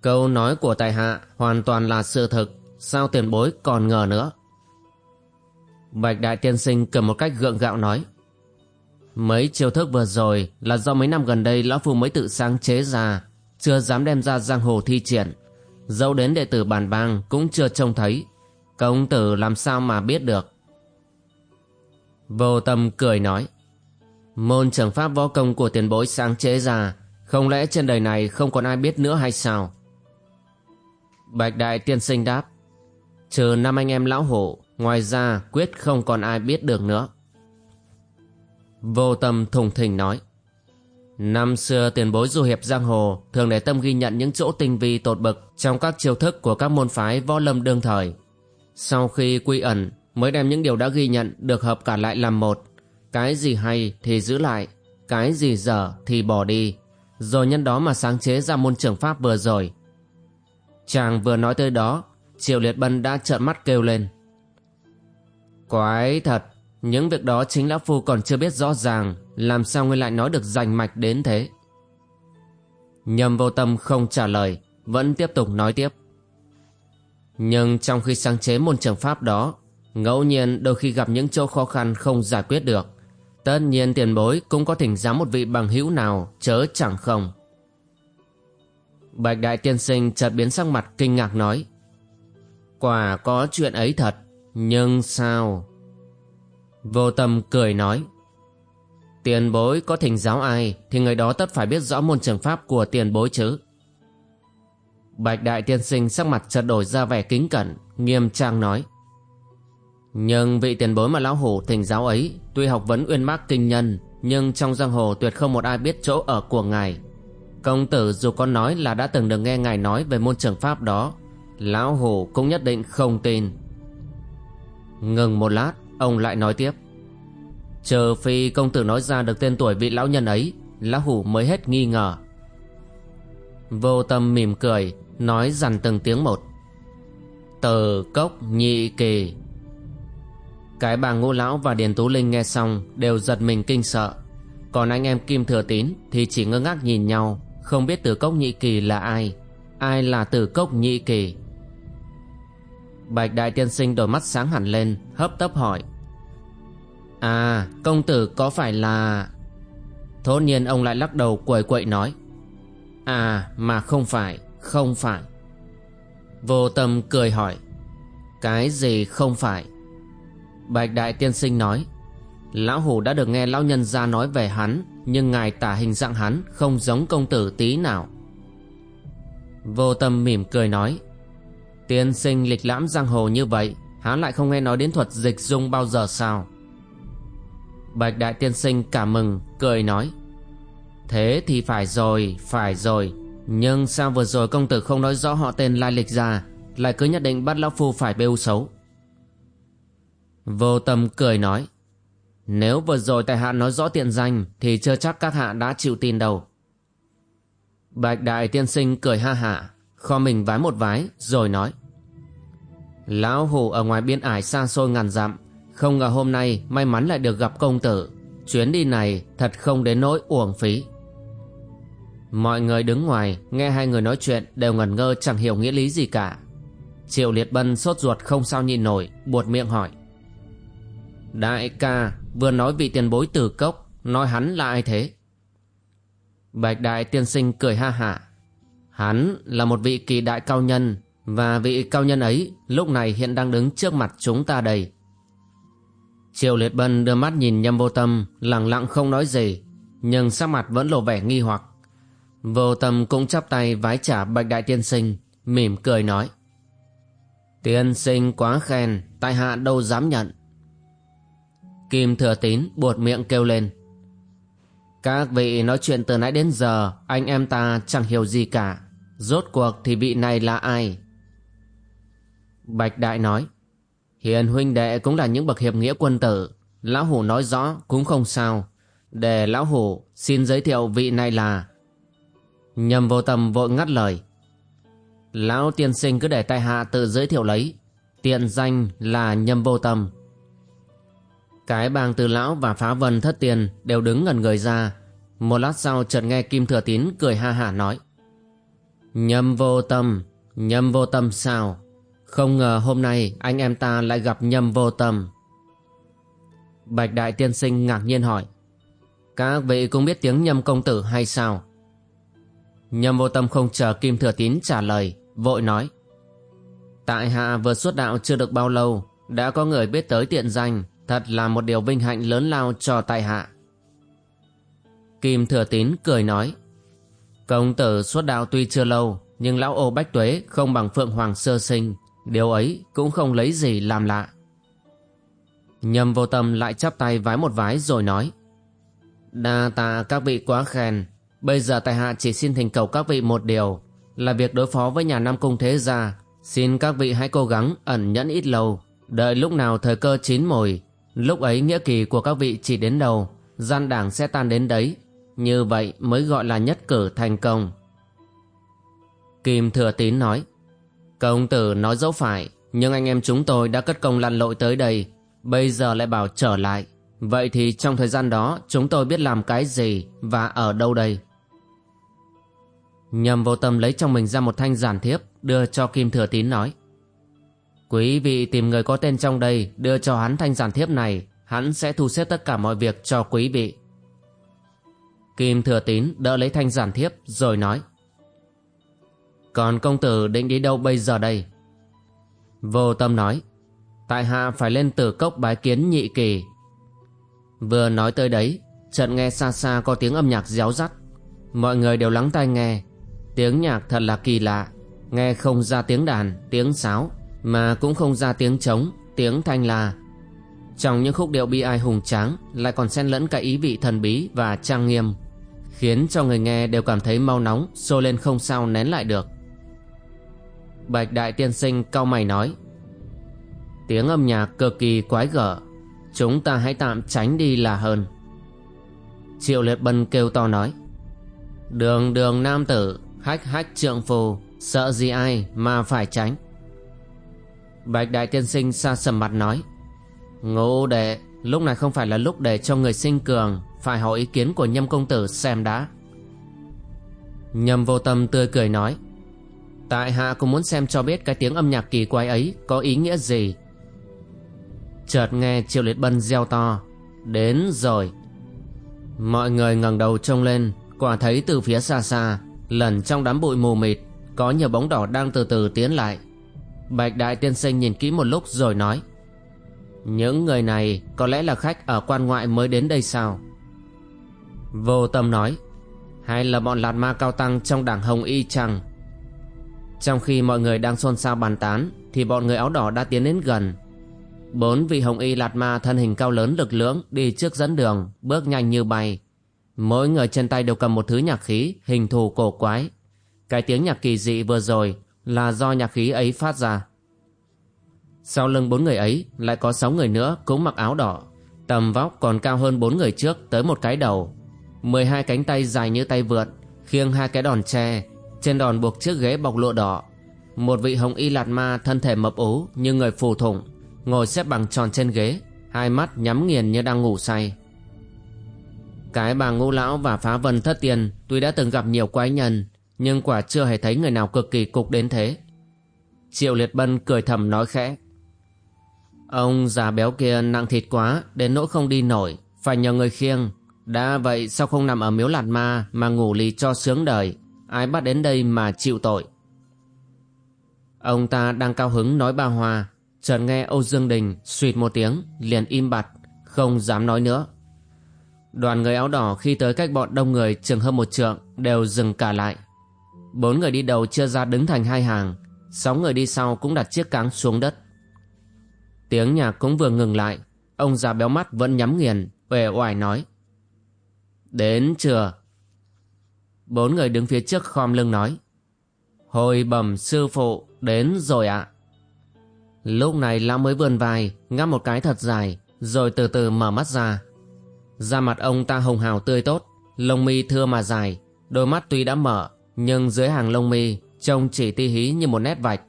Speaker 1: Câu nói của tại hạ hoàn toàn là sự thực, Sao tiền bối còn ngờ nữa Bạch đại tiên sinh cầm một cách gượng gạo nói Mấy chiêu thức vừa rồi là do mấy năm gần đây Lão Phu mới tự sáng chế ra Chưa dám đem ra giang hồ thi triển Dẫu đến đệ tử bản bang cũng chưa trông thấy Công tử làm sao mà biết được Vô tâm cười nói. Môn trường pháp võ công của tiền bối sáng chế ra, Không lẽ trên đời này không còn ai biết nữa hay sao? Bạch đại tiên sinh đáp. Trừ năm anh em lão hổ, Ngoài ra quyết không còn ai biết được nữa. Vô tâm thùng thình nói. Năm xưa tiền bối du hiệp giang hồ, Thường để tâm ghi nhận những chỗ tinh vi tột bậc Trong các chiêu thức của các môn phái võ lâm đương thời. Sau khi quy ẩn Mới đem những điều đã ghi nhận Được hợp cả lại làm một. Cái gì hay thì giữ lại, Cái gì dở thì bỏ đi. Rồi nhân đó mà sáng chế ra môn trường pháp vừa rồi. Chàng vừa nói tới đó, Triệu Liệt Bân đã trợn mắt kêu lên. Quái thật, Những việc đó chính Lão Phu còn chưa biết rõ ràng, Làm sao ngươi lại nói được rành mạch đến thế? Nhầm vô tâm không trả lời, Vẫn tiếp tục nói tiếp. Nhưng trong khi sáng chế môn trường pháp đó Ngẫu nhiên, đôi khi gặp những chỗ khó khăn không giải quyết được. Tất nhiên tiền bối cũng có thỉnh giáo một vị bằng hữu nào, chớ chẳng không. Bạch đại tiên sinh chợt biến sắc mặt, kinh ngạc nói, Quả có chuyện ấy thật, Nhưng sao? Vô tâm cười nói, Tiền bối có thỉnh giáo ai Thì người đó tất phải biết rõ môn trường pháp của tiền bối chứ. Bạch đại tiên sinh sắc mặt chợt đổi ra vẻ kính cẩn, Nghiêm trang nói nhưng vị tiền bối mà lão hủ thỉnh giáo ấy, Tuy học vấn uyên bác kinh nhân, Nhưng trong giang hồ tuyệt không một ai biết chỗ ở của ngài. Công tử dù có nói là đã từng được nghe ngài nói về môn trường pháp đó, Lão hủ cũng nhất định không tin. Ngừng một lát, Ông lại nói tiếp. Chờ phi công tử nói ra được tên tuổi vị lão nhân ấy, Lão hủ mới hết nghi ngờ. Vô tâm mỉm cười, Nói dằn từng tiếng một. Từ cốc nhị kỳ cái bà ngô lão và Điền Tú Linh nghe xong Đều giật mình kinh sợ. Còn anh em Kim Thừa Tín Thì chỉ ngơ ngác nhìn nhau, Không biết tử cốc nhị kỳ là ai Ai là tử cốc nhị kỳ. Bạch đại tiên sinh đôi mắt sáng hẳn lên, Hấp tấp hỏi. À công tử có phải là Thốt nhiên ông lại lắc đầu quầy quậy nói. À mà không phải Không phải. Vô tâm cười hỏi. Cái gì không phải? Bạch đại tiên sinh nói, Lão hủ đã được nghe lão nhân gia nói về hắn, Nhưng ngài tả hình dạng hắn Không giống công tử tí nào. Vô tâm mỉm cười nói, Tiên sinh lịch lãm giang hồ như vậy Hắn lại không nghe nói đến thuật dịch dung bao giờ sao? Bạch đại tiên sinh cảm mừng, Cười nói, Thế thì phải rồi Phải rồi, Nhưng sao vừa rồi công tử không nói rõ họ tên lai lịch ra, Lại cứ nhất định bắt lão phu phải bêu xấu. Vô tâm cười nói, Nếu vừa rồi tại hạ nói rõ tiện danh, Thì chưa chắc các hạ đã chịu tin đâu. Bạch đại tiên sinh cười ha hả, Kho mình vái một vái, Rồi nói, Lão hủ ở ngoài biên ải xa xôi ngàn dặm, Không ngờ hôm nay may mắn lại được gặp công tử. Chuyến đi này thật không đến nỗi uổng phí. Mọi người đứng ngoài, nghe hai người nói chuyện đều ngẩn ngơ chẳng hiểu nghĩa lý gì cả. Triệu Liệt Bân sốt ruột không sao nhịn nổi, buột miệng hỏi Đại ca vừa nói vị tiền bối từ cốc Nói hắn là ai thế Bạch đại tiên sinh cười ha hả Hắn là một vị kỳ đại cao nhân và vị cao nhân ấy lúc này hiện đang đứng trước mặt chúng ta đây. Triều Liệt Bân đưa mắt nhìn nhâm vô tâm, lặng lặng không nói gì, nhưng sắc mặt vẫn lộ vẻ nghi hoặc. Vô tâm cũng chắp tay vái trả bạch đại tiên sinh, mỉm cười nói. Tiên sinh quá khen, tại hạ đâu dám nhận. Kim thừa tín buột miệng kêu lên. Các vị nói chuyện từ nãy đến giờ, anh em ta chẳng hiểu gì cả. Rốt cuộc thì vị này là ai? Bạch Đại nói Hiền huynh đệ cũng là những bậc hiệp nghĩa quân tử Lão Hủ nói rõ cũng không sao Để Lão Hủ xin giới thiệu vị này là Nhầm vô tâm vội ngắt lời Lão tiên sinh cứ để tai hạ tự giới thiệu lấy Tiện danh là nhâm vô tâm cái bang từ lão và phá vân thất tiền Đều đứng gần người ra. Một lát sau chợt nghe Kim Thừa Tín cười ha hả nói, Nhâm vô tâm, Nhâm vô tâm sao? Không ngờ hôm nay anh em ta lại gặp nhâm vô tâm. Bạch đại tiên sinh ngạc nhiên hỏi, Các vị cũng biết tiếng nhâm công tử hay sao? Nhâm vô tâm không chờ Kim Thừa Tín trả lời, Vội nói, Tại hạ vừa xuất đạo chưa được bao lâu, Đã có người biết tới tiện danh. Thật là một điều vinh hạnh lớn lao cho tại hạ. Kim Thừa Tín cười nói, Công tử xuất đạo tuy chưa lâu, Nhưng lão ô Bách Tuế không bằng Phượng Hoàng sơ sinh, Điều ấy cũng không lấy gì làm lạ. Nhâm vô tâm lại chắp tay vái một vái rồi nói, Đa tạ các vị quá khen, Bây giờ tại hạ chỉ xin thỉnh cầu các vị một điều, Là việc đối phó với nhà Nam Cung Thế Gia. Xin các vị hãy cố gắng ẩn nhẫn ít lâu, Đợi lúc nào thời cơ chín mồi Lúc ấy nghĩa kỳ của các vị chỉ đến đầu Gian đảng sẽ tan đến đấy Như vậy mới gọi là nhất cử thành công Kim Thừa Tín nói Công tử nói dẫu phải, nhưng anh em chúng tôi đã cất công lặn lội tới đây, bây giờ lại bảo trở lại. Vậy thì trong thời gian đó chúng tôi biết làm cái gì và ở đâu đây? Nhầm vô tâm lấy trong mình ra một thanh giản thiếp đưa cho Kim Thừa Tín nói. Quý vị tìm người có tên trong đây đưa cho hắn thanh giản thiếp này, hắn sẽ thu xếp tất cả mọi việc cho quý vị. Kim Thừa Tín đỡ lấy thanh giản thiếp rồi nói. Còn công tử định đi đâu bây giờ đây? Vô tâm nói. Tại hạ phải lên tử cốc bái kiến nhị kỳ. Vừa nói tới đấy, chợt nghe xa xa có tiếng âm nhạc réo rắt. Mọi người đều lắng tai nghe. Tiếng nhạc thật là kỳ lạ. Nghe không ra tiếng đàn, tiếng sáo, mà cũng không ra tiếng trống, tiếng thanh la. Trong những khúc điệu bi ai hùng tráng lại còn xen lẫn cả ý vị thần bí và trang nghiêm, khiến cho người nghe đều cảm thấy mau nóng, sôi lên không sao nén lại được. Bạch Đại Tiên Sinh cau mày nói Tiếng âm nhạc cực kỳ quái gở Chúng ta hãy tạm tránh đi là hơn Triệu Liệt Bân kêu to nói Đường đường nam tử Hách hách trượng phù Sợ gì ai mà phải tránh Bạch Đại Tiên Sinh xa sầm mặt nói Ngô đệ Lúc này không phải là lúc để cho người sinh cường Phải hỏi ý kiến của nhâm công tử xem đã Nhâm vô tâm tươi cười nói Tại hạ cũng muốn xem cho biết cái tiếng âm nhạc kỳ quái ấy có ý nghĩa gì. Chợt nghe Triệu Liệt Bân gieo to. Đến rồi. Mọi người ngẩng đầu trông lên, quả thấy từ phía xa xa, lần trong đám bụi mù mịt, có nhiều bóng đỏ đang từ từ tiến lại. Bạch Đại Tiên Sinh nhìn kỹ một lúc rồi nói. Những người này có lẽ là khách ở quan ngoại mới đến đây sao? Vô tâm nói. Hay là bọn lạt ma cao tăng trong đảng Hồng Y chăng? Trong khi mọi người đang xôn xao bàn tán, Thì bọn người áo đỏ đã tiến đến gần Bốn vị hồng y lạt ma thân hình cao lớn lực lưỡng Đi trước dẫn đường, Bước nhanh như bay Mỗi người trên tay đều cầm một thứ nhạc khí, Hình thù cổ quái Cái tiếng nhạc kỳ dị vừa rồi là do nhạc khí ấy phát ra. Sau lưng bốn người ấy, Lại có sáu người nữa cũng mặc áo đỏ. Tầm vóc còn cao hơn bốn người trước Tới một cái đầu. Mười hai cánh tay dài như tay vượn, Khiêng hai cái đòn tre. Trên đòn buộc chiếc ghế bọc lụa đỏ. Một vị hồng y lạt ma thân thể mập ố như người phù thủng, Ngồi xếp bằng tròn trên ghế, Hai mắt nhắm nghiền như đang ngủ say. Cái bà ngũ lão và phá vân thất tiền Tuy đã từng gặp nhiều quái nhân nhưng quả chưa hề thấy người nào cực kỳ cục đến thế Triệu liệt bân cười thầm nói khẽ Ông già béo kia nặng thịt quá Đến nỗi không đi nổi Phải nhờ người khiêng Đã vậy sao không nằm ở miếu lạt ma Mà ngủ lì cho sướng đời ai bắt đến đây mà chịu tội. Ông ta đang cao hứng nói ba hoa, chợt nghe Âu Dương Đình suýt một tiếng, liền im bặt, không dám nói nữa. Đoàn người áo đỏ khi tới cách bọn đông người chừng hơn một trượng đều dừng cả lại. Bốn người đi đầu chưa ra đứng thành hai hàng, sáu người đi sau cũng đặt chiếc cáng xuống đất. Tiếng nhạc cũng vừa ngừng lại, ông già béo mắt vẫn nhắm nghiền, uể oải nói. Đến chưa? Bốn người đứng phía trước khom lưng nói Hồi bẩm sư phụ đến rồi ạ Lúc này lão mới vươn vai Ngắp một cái thật dài Rồi từ từ mở mắt ra Da mặt ông ta hồng hào tươi tốt Lông mi thưa mà dài Đôi mắt tuy đã mở nhưng dưới hàng lông mi, Trông chỉ ti hí như một nét vạch.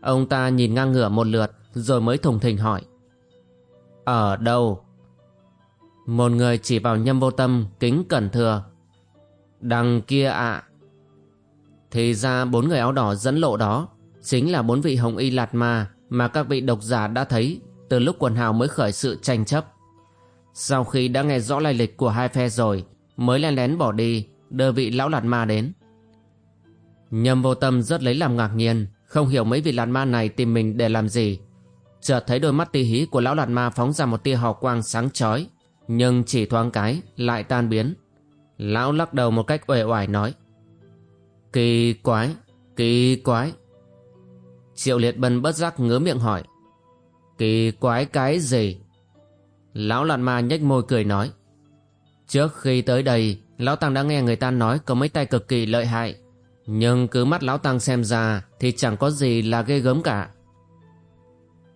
Speaker 1: Ông ta nhìn ngang ngửa một lượt, Rồi mới thùng thình hỏi. Ở đâu? Một người chỉ vào nhâm vô tâm, Kính cẩn thừa. Đằng kia ạ. Thì ra bốn người áo đỏ dẫn lộ đó, Chính là bốn vị hồng y lạt ma Mà các vị độc giả đã thấy Từ lúc quần hào mới khởi sự tranh chấp. Sau khi đã nghe rõ lai lịch của hai phe rồi, Mới len lén bỏ đi, Đưa vị lão lạt ma đến. Nhâm vô tâm rất lấy làm ngạc nhiên Không hiểu mấy vị lạt ma này tìm mình để làm gì. Chợt thấy đôi mắt ti hí của lão lạt ma phóng ra một tia hào quang sáng chói Nhưng chỉ thoáng cái lại tan biến. Lão lắc đầu một cách uể oải nói Kỳ quái, kỳ quái. Triệu liệt bân bất giác ngứa miệng hỏi Kỳ quái cái gì? Lão lạt ma nhếch môi cười nói Trước khi tới đây Lão Tăng đã nghe người ta nói có mấy tay cực kỳ lợi hại nhưng cứ mắt Lão Tăng xem ra Thì chẳng có gì là ghê gớm cả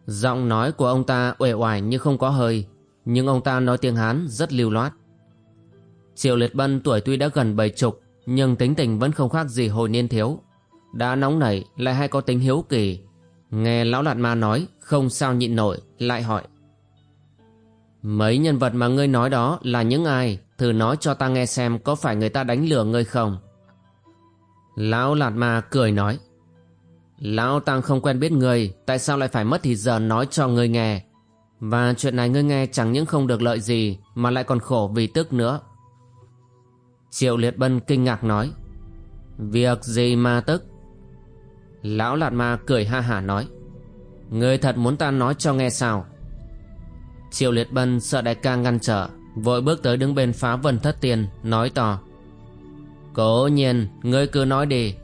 Speaker 1: Giọng nói của ông ta uể oải như không có hơi Nhưng ông ta nói tiếng Hán rất lưu loát Triệu Liệt Bân tuổi tuy đã gần bảy chục nhưng tính tình vẫn không khác gì hồi niên thiếu. đã nóng nảy lại hay có tính hiếu kỳ. Nghe lão lạt ma nói không sao nhịn nổi, lại hỏi. Mấy nhân vật mà ngươi nói đó là những ai? Thử nói cho ta nghe xem có phải người ta đánh lừa ngươi không? Lão lạt ma cười nói. Lão Tăng không quen biết người, tại sao lại phải mất thì giờ nói cho người nghe? Và chuyện này ngươi nghe chẳng những không được lợi gì mà lại còn khổ vì tức nữa. Triệu Liệt Bân kinh ngạc nói. Việc gì mà tức? Lão Lạt Ma cười ha hả nói. Ngươi thật muốn ta nói cho nghe sao? Triệu Liệt Bân sợ đại ca ngăn trở, vội bước tới đứng bên phá vân thất tiền, nói to. Cố nhiên, ngươi cứ nói đi.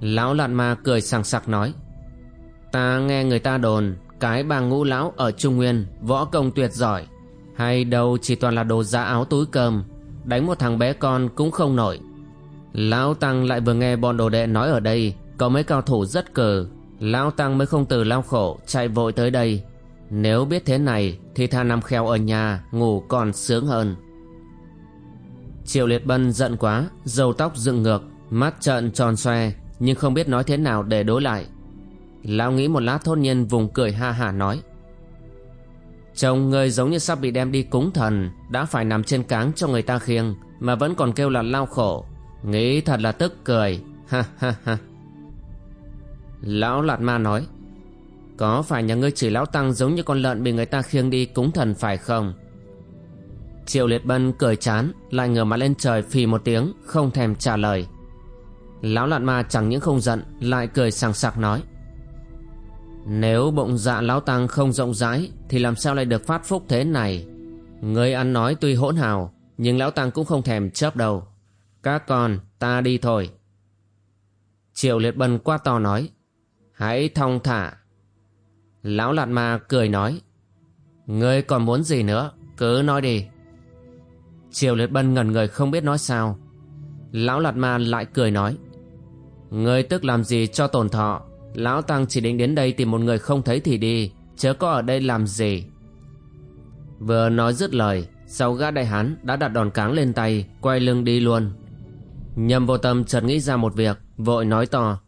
Speaker 1: Lão Lạt Ma cười sảng sặc nói. Ta nghe người ta đồn, cái bà ngũ lão ở Trung Nguyên, võ công tuyệt giỏi. Hay đâu chỉ toàn là đồ giá áo túi cơm, đánh một thằng bé con cũng không nổi. Lão Tăng lại vừa nghe bọn đồ đệ nói ở đây, có mấy cao thủ rất cờ. Lão Tăng mới không từ lao khổ, chạy vội tới đây. Nếu biết thế này, thì tha nằm kheo ở nhà, ngủ còn sướng hơn. Triệu Liệt Bân giận quá, râu tóc dựng ngược, mắt trợn tròn xoe, nhưng không biết nói thế nào để đối lại. Lão nghĩ một lát thốt nhiên vùng cười ha hả nói. Chồng người giống như sắp bị đem đi cúng thần, đã phải nằm trên cáng cho người ta khiêng, mà vẫn còn kêu là lao khổ. Nghĩ thật là tức cười, ha ha ha. Lão Lạt Ma nói, có phải nhà ngươi chỉ lão tăng giống như con lợn bị người ta khiêng đi cúng thần phải không? Triệu Liệt Bân cười chán, lại ngửa mặt lên trời phì một tiếng, không thèm trả lời. Lão lạn ma chẳng những không giận Lại cười sảng sặc nói. Nếu bụng dạ lão tăng không rộng rãi Thì làm sao lại được phát phúc thế này? Người ăn nói tuy hỗn hào Nhưng lão tăng cũng không thèm chớp đầu. Các con ta đi thôi. Triệu liệt bân qua to nói. Hãy thong thả. Lão lạt ma cười nói. Ngươi còn muốn gì nữa? Cứ nói đi. Triều liệt bân ngẩn người không biết nói sao. Lão lạt ma lại cười nói người tức làm gì cho tổn thọ? Lão Tăng chỉ định đến đây tìm một người không thấy thì đi, Chớ có ở đây làm gì. Vừa nói dứt lời, Sau gã đại hán đã đặt đòn cáng lên tay, Quay lưng đi luôn. Nhầm vô tâm chợt nghĩ ra một việc, Vội nói to,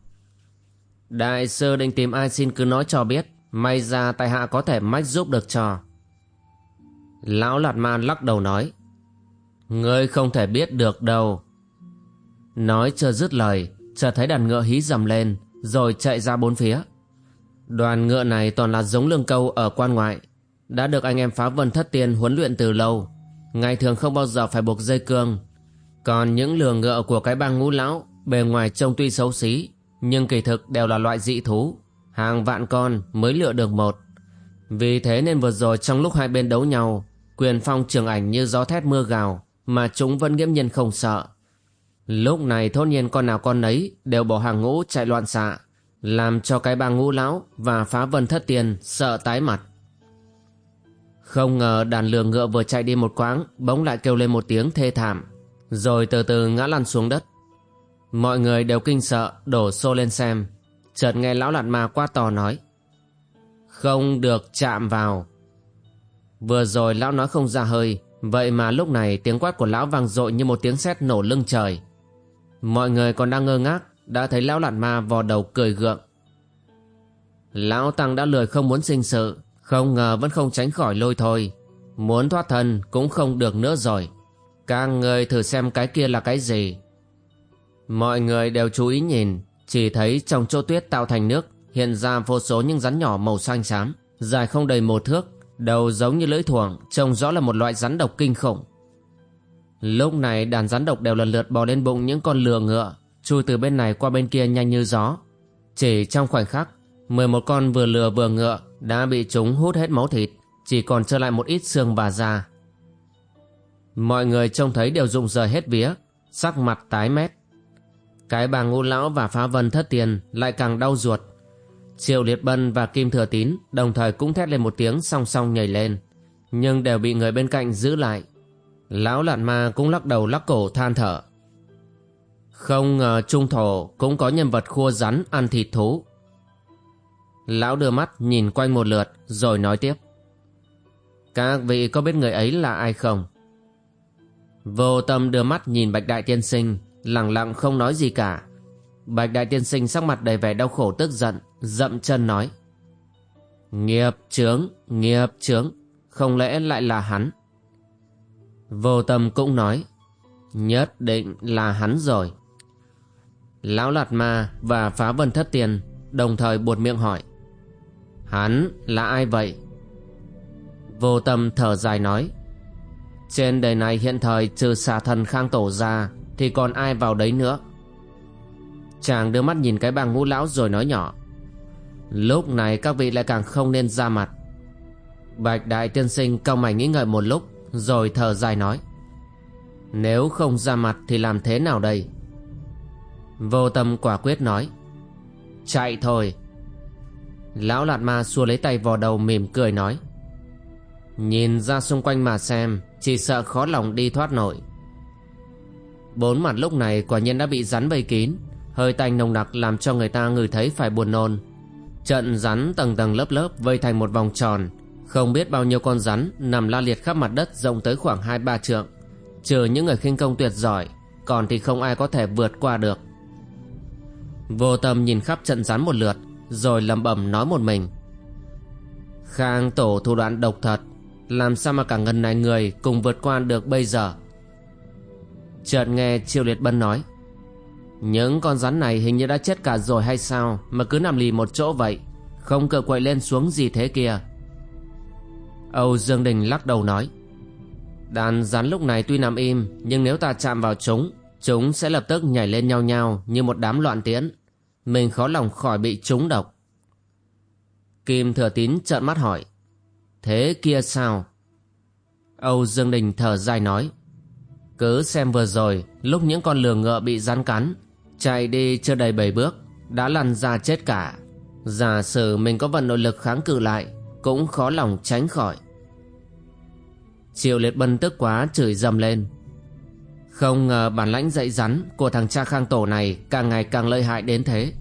Speaker 1: Đại sư định tìm ai xin cứ nói cho biết, May ra tại hạ có thể mách giúp được cho. Lão Lạt Man lắc đầu nói Ngươi không thể biết được đâu. Nói chưa dứt lời, chợt thấy đàn ngựa hí dầm lên, rồi chạy ra bốn phía. Đoàn ngựa này toàn là giống lương câu ở quan ngoại, đã được anh em phá vân thất tiên huấn luyện từ lâu. Ngày thường không bao giờ phải buộc dây cương. Còn những lường ngựa của cái bang ngũ lão, bề ngoài trông tuy xấu xí, nhưng kỳ thực đều là loại dị thú. Hàng vạn con mới lựa được một. Vì thế nên vừa rồi trong lúc hai bên đấu nhau, quyền phong trường ảnh như gió thét mưa gào mà chúng vẫn nghiêm nhiên không sợ Lúc này thốt nhiên con nào con nấy đều bỏ hàng ngũ chạy loạn xạ, làm cho cái bang ngũ lão và phá vân thất tiền sợ tái mặt. Không ngờ đàn lừa ngựa vừa chạy đi một quãng bỗng lại kêu lên một tiếng thê thảm, rồi từ từ ngã lăn xuống đất. Mọi người đều kinh sợ đổ xô lên xem, chợt nghe lão lạt ma qua tò nói. Không được chạm vào. Vừa rồi lão nói không ra hơi, vậy mà lúc này tiếng quát của lão vang dội như một tiếng sét nổ lưng trời. Mọi người còn đang ngơ ngác, Đã thấy lão lạn ma vò đầu cười gượng. Lão Tăng đã lười không muốn sinh sự, Không ngờ vẫn không tránh khỏi lôi thôi. Muốn thoát thân cũng không được nữa rồi. Các người thử xem cái kia là cái gì. Mọi người đều chú ý nhìn, Chỉ thấy trong chỗ tuyết tạo thành nước, Hiện ra vô số những rắn nhỏ màu xanh xám, Dài không đầy một thước. Đầu giống như lưỡi thuồng Trông rõ là một loại rắn độc kinh khủng Lúc này đàn rắn độc đều lần lượt bò lên bụng những con lừa ngựa, chui từ bên này qua bên kia nhanh như gió. Chỉ trong khoảnh khắc, 11 con vừa lừa vừa ngựa đã bị chúng hút hết máu thịt, chỉ còn trơ lại một ít xương và da. Mọi người trông thấy đều rụng rời hết vía, sắc mặt tái mét. Cái bà ngũ lão và phá vân thất tiền lại càng đau ruột. Triệu Liệt Bân và Kim Thừa Tín đồng thời cũng thét lên một tiếng song song nhảy lên, nhưng đều bị người bên cạnh giữ lại Lão lạn ma cũng lắc đầu lắc cổ than thở. Không ngờ trung thổ cũng có nhân vật khua rắn ăn thịt thú. Lão đưa mắt nhìn quanh một lượt rồi nói tiếp. Các vị có biết người ấy là ai không? Vô tâm đưa mắt nhìn bạch đại tiên sinh lặng lặng không nói gì cả. Bạch Đại Tiên Sinh sắc mặt đầy vẻ đau khổ tức giận, dậm chân nói. Nghiệp trướng nghiệp trướng không lẽ lại là hắn? Vô tâm cũng nói, nhất định là hắn rồi. Lão Lạt Ma và Phá Vân Thất Tiền đồng thời buột miệng hỏi. Hắn là ai vậy? Vô tâm thở dài nói. Trên đời này hiện thời trừ xà thần khang tổ ra thì còn ai vào đấy nữa. Chàng đưa mắt nhìn cái bàng ngũ lão rồi nói nhỏ. Lúc này các vị lại càng không nên ra mặt. Bạch đại tiên sinh cao mày nghĩ ngợi một lúc, Rồi thở dài nói, Nếu không ra mặt thì làm thế nào đây? Vô tâm quả quyết nói, Chạy thôi. Lão lạt ma xua lấy tay vò đầu mỉm cười nói, Nhìn ra xung quanh mà xem, Chỉ sợ khó lòng đi thoát nổi. Bốn mặt lúc này quả nhiên đã bị rắn vây kín, Hơi tanh nồng nặc làm cho người ta ngửi thấy phải buồn nôn. Trận rắn tầng tầng lớp lớp vây thành một vòng tròn. Không biết bao nhiêu con rắn nằm la liệt khắp mặt đất rộng tới khoảng hai ba trượng. Trừ những người khinh công tuyệt giỏi, Còn thì không ai có thể vượt qua được. Vô tâm nhìn khắp trận rắn một lượt, Rồi lầm bẩm nói một mình. Khang tổ thủ đoạn độc thật, Làm sao mà cả ngần này người cùng vượt qua được bây giờ? Chợt nghe Triều Liệt Bân nói những con rắn này hình như đã chết cả rồi hay sao Mà cứ nằm lì một chỗ vậy? Không cờ quậy lên xuống gì thế kia? Âu Dương Đình lắc đầu nói, Đàn rắn lúc này tuy nằm im, Nhưng nếu ta chạm vào chúng Chúng sẽ lập tức nhảy lên nhau nhau Như một đám loạn tiễn Mình khó lòng khỏi bị chúng độc. Kim Thừa Tín trợn mắt hỏi, Thế kia sao? Âu Dương Đình thở dài nói, Cứ xem vừa rồi, Lúc những con lừa ngựa bị rắn cắn Chạy đi chưa đầy bảy bước, Đã lăn ra chết cả. Giả sử mình có vận nội lực kháng cự lại, Cũng khó lòng tránh khỏi. Triệu liệt bân tức quá, chửi dầm lên. Không ngờ bản lãnh dạy rắn Của thằng cha khang tổ này Càng ngày càng lợi hại đến thế.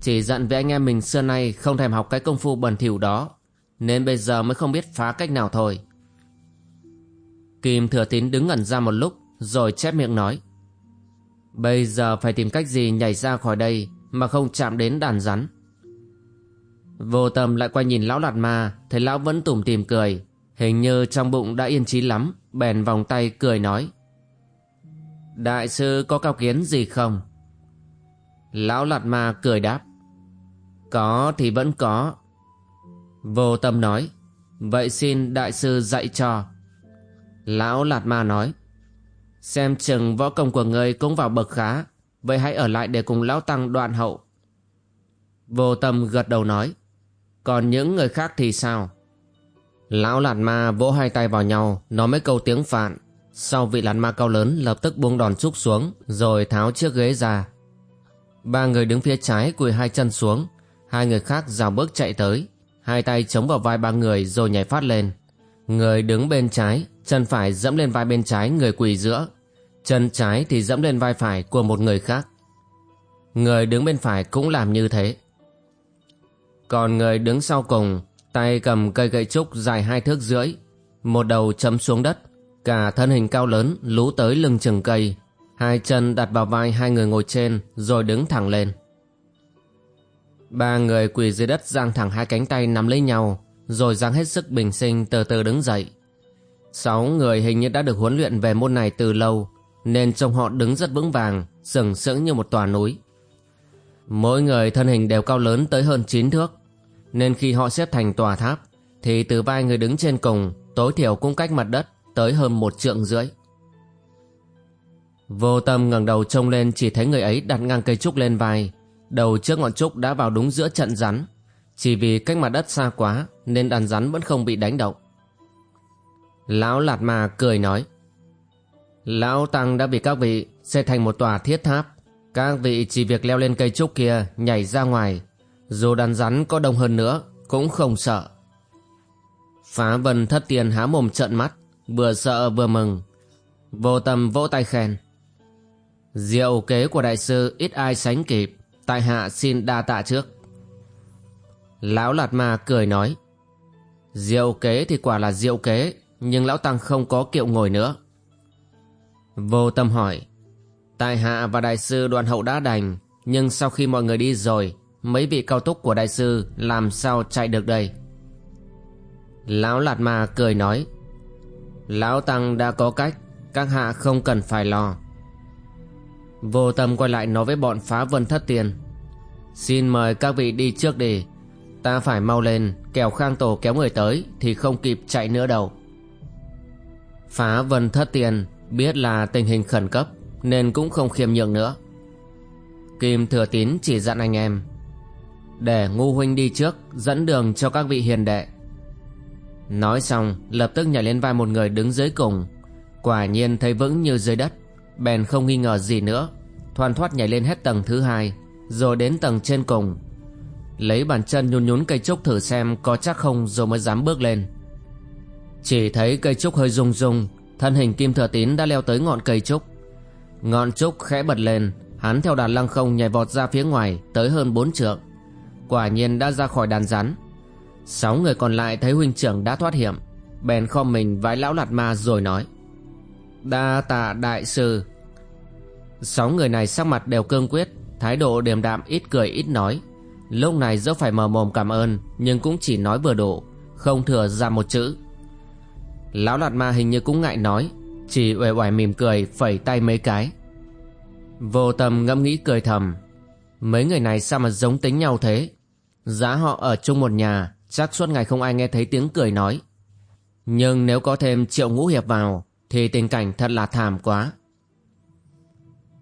Speaker 1: Chỉ giận với anh em mình xưa nay Không thèm học cái công phu bẩn thỉu đó, Nên bây giờ mới không biết phá cách nào thôi. Kim thừa tín đứng ngẩn ra một lúc, Rồi chép miệng nói. Bây giờ phải tìm cách gì nhảy ra khỏi đây Mà không chạm đến đàn rắn? Vô tâm lại quay nhìn lão lạt ma, Thấy lão vẫn tủm tìm cười, Hình như trong bụng đã yên trí lắm, Bèn vòng tay cười nói. Đại sư có cao kiến gì không? Lão lạt ma cười đáp. Có thì vẫn có. Vô tâm nói. Vậy xin đại sư dạy cho. Lão lạt ma nói. Xem chừng võ công của ngươi cũng vào bậc khá, Vậy hãy ở lại để cùng lão tăng đoạn hậu. Vô tâm gật đầu nói, Còn những người khác thì sao? Lão lạt ma vỗ hai tay vào nhau, Nói mấy câu tiếng phạn. Sau vị lạt ma cao lớn, lập tức buông đòn trúc xuống, Rồi tháo chiếc ghế ra. Ba người đứng phía trái quỳ hai chân xuống, Hai người khác rào bước chạy tới, Hai tay chống vào vai ba người rồi nhảy phát lên. Người đứng bên trái, Chân phải dẫm lên vai bên trái người quỳ giữa. Chân trái thì dẫm lên vai phải của một người khác. Người đứng bên phải cũng làm như thế. Còn người đứng sau cùng, Tay cầm cây gậy trúc dài hai thước rưỡi, Một đầu chấm xuống đất, Cả thân hình cao lớn, lú tới lưng chừng cây. Hai chân đặt vào vai hai người ngồi trên, Rồi đứng thẳng lên. Ba người quỳ dưới đất giang thẳng hai cánh tay nắm lấy nhau. Rồi giang hết sức bình sinh, từ từ đứng dậy. Sáu người hình như đã được huấn luyện về môn này từ lâu, Nên trông họ đứng rất vững vàng, Sừng sững như một tòa núi. Mỗi người thân hình đều cao lớn tới hơn 9 thước, Nên khi họ xếp thành tòa tháp, Thì từ vai người đứng trên cùng, Tối thiểu cũng cách mặt đất Tới hơn một trượng rưỡi. Vô tâm ngẩng đầu trông lên, Chỉ thấy người ấy đặt ngang cây trúc lên vai, Đầu trước ngọn trúc đã vào đúng giữa trận rắn. Chỉ vì cách mặt đất xa quá, Nên đàn rắn vẫn không bị đánh động. Lão Lạt Ma cười nói, Lão Tăng đã bị các vị xây thành một tòa thiết tháp. Các vị chỉ việc leo lên cây trúc kia, nhảy ra ngoài. Dù đàn rắn có đông hơn nữa, cũng không sợ. Phá vân thất tiền há mồm trợn mắt, Vừa sợ vừa mừng. Vô tâm vỗ tay khen, Diệu kế của đại sư ít ai sánh kịp, Tại hạ xin đa tạ trước. Lão Lạt Ma cười nói, Diệu kế thì quả là diệu kế, nhưng lão tăng không có kiệu ngồi nữa. Vô tâm hỏi, tại hạ và đại sư đoàn hậu đã đành, Nhưng sau khi mọi người đi rồi, Mấy vị cao túc của đại sư Làm sao chạy được đây? Lão Lạt Ma cười nói, Lão Tăng đã có cách, Các hạ không cần phải lo. Vô tâm quay lại nói với bọn phá vân thất tiền Xin mời các vị đi trước đi Ta phải mau lên, Kẻo khang tổ kéo người tới Thì không kịp chạy nữa đâu. Phá vân thất tiền Biết là tình hình khẩn cấp Nên cũng không khiêm nhượng nữa. Kim thừa tín chỉ dặn anh em, Để ngu huynh đi trước, Dẫn đường cho các vị hiền đệ. Nói xong, lập tức nhảy lên vai một người đứng dưới cùng. Quả nhiên thấy vững như dưới đất, Bèn không nghi ngờ gì nữa Thoàn thoát nhảy lên hết tầng thứ hai, Rồi đến tầng trên cùng. Lấy bàn chân nhún nhún cây trúc thử xem có chắc không rồi mới dám bước lên. Chỉ thấy cây trúc hơi rung rung, Thân hình kim thừa tín đã leo tới ngọn cây trúc. Ngọn trúc khẽ bật lên, Hắn theo đàn lăng không nhảy vọt ra phía ngoài, Tới hơn bốn trượng. Quả nhiên đã ra khỏi đàn rắn. Sáu người còn lại thấy huynh trưởng đã thoát hiểm, Bèn kho mình vái lão lạt ma rồi nói, Đa tạ đại sư. Sáu người này sắc mặt đều cương quyết, Thái độ điềm đạm, ít cười, ít nói. Lúc này dẫu phải mờ mồm cảm ơn, Nhưng cũng chỉ nói vừa đủ, Không thừa ra một chữ. Lão lạt ma hình như cũng ngại nói, Chỉ uể oải mỉm cười, phẩy tay mấy cái. Vô tâm ngẫm nghĩ cười thầm, Mấy người này sao mà giống tính nhau thế? Giá họ ở chung một nhà, Chắc suốt ngày không ai nghe thấy tiếng cười nói. Nhưng nếu có thêm triệu ngũ hiệp vào, Thì tình cảnh thật là thảm quá.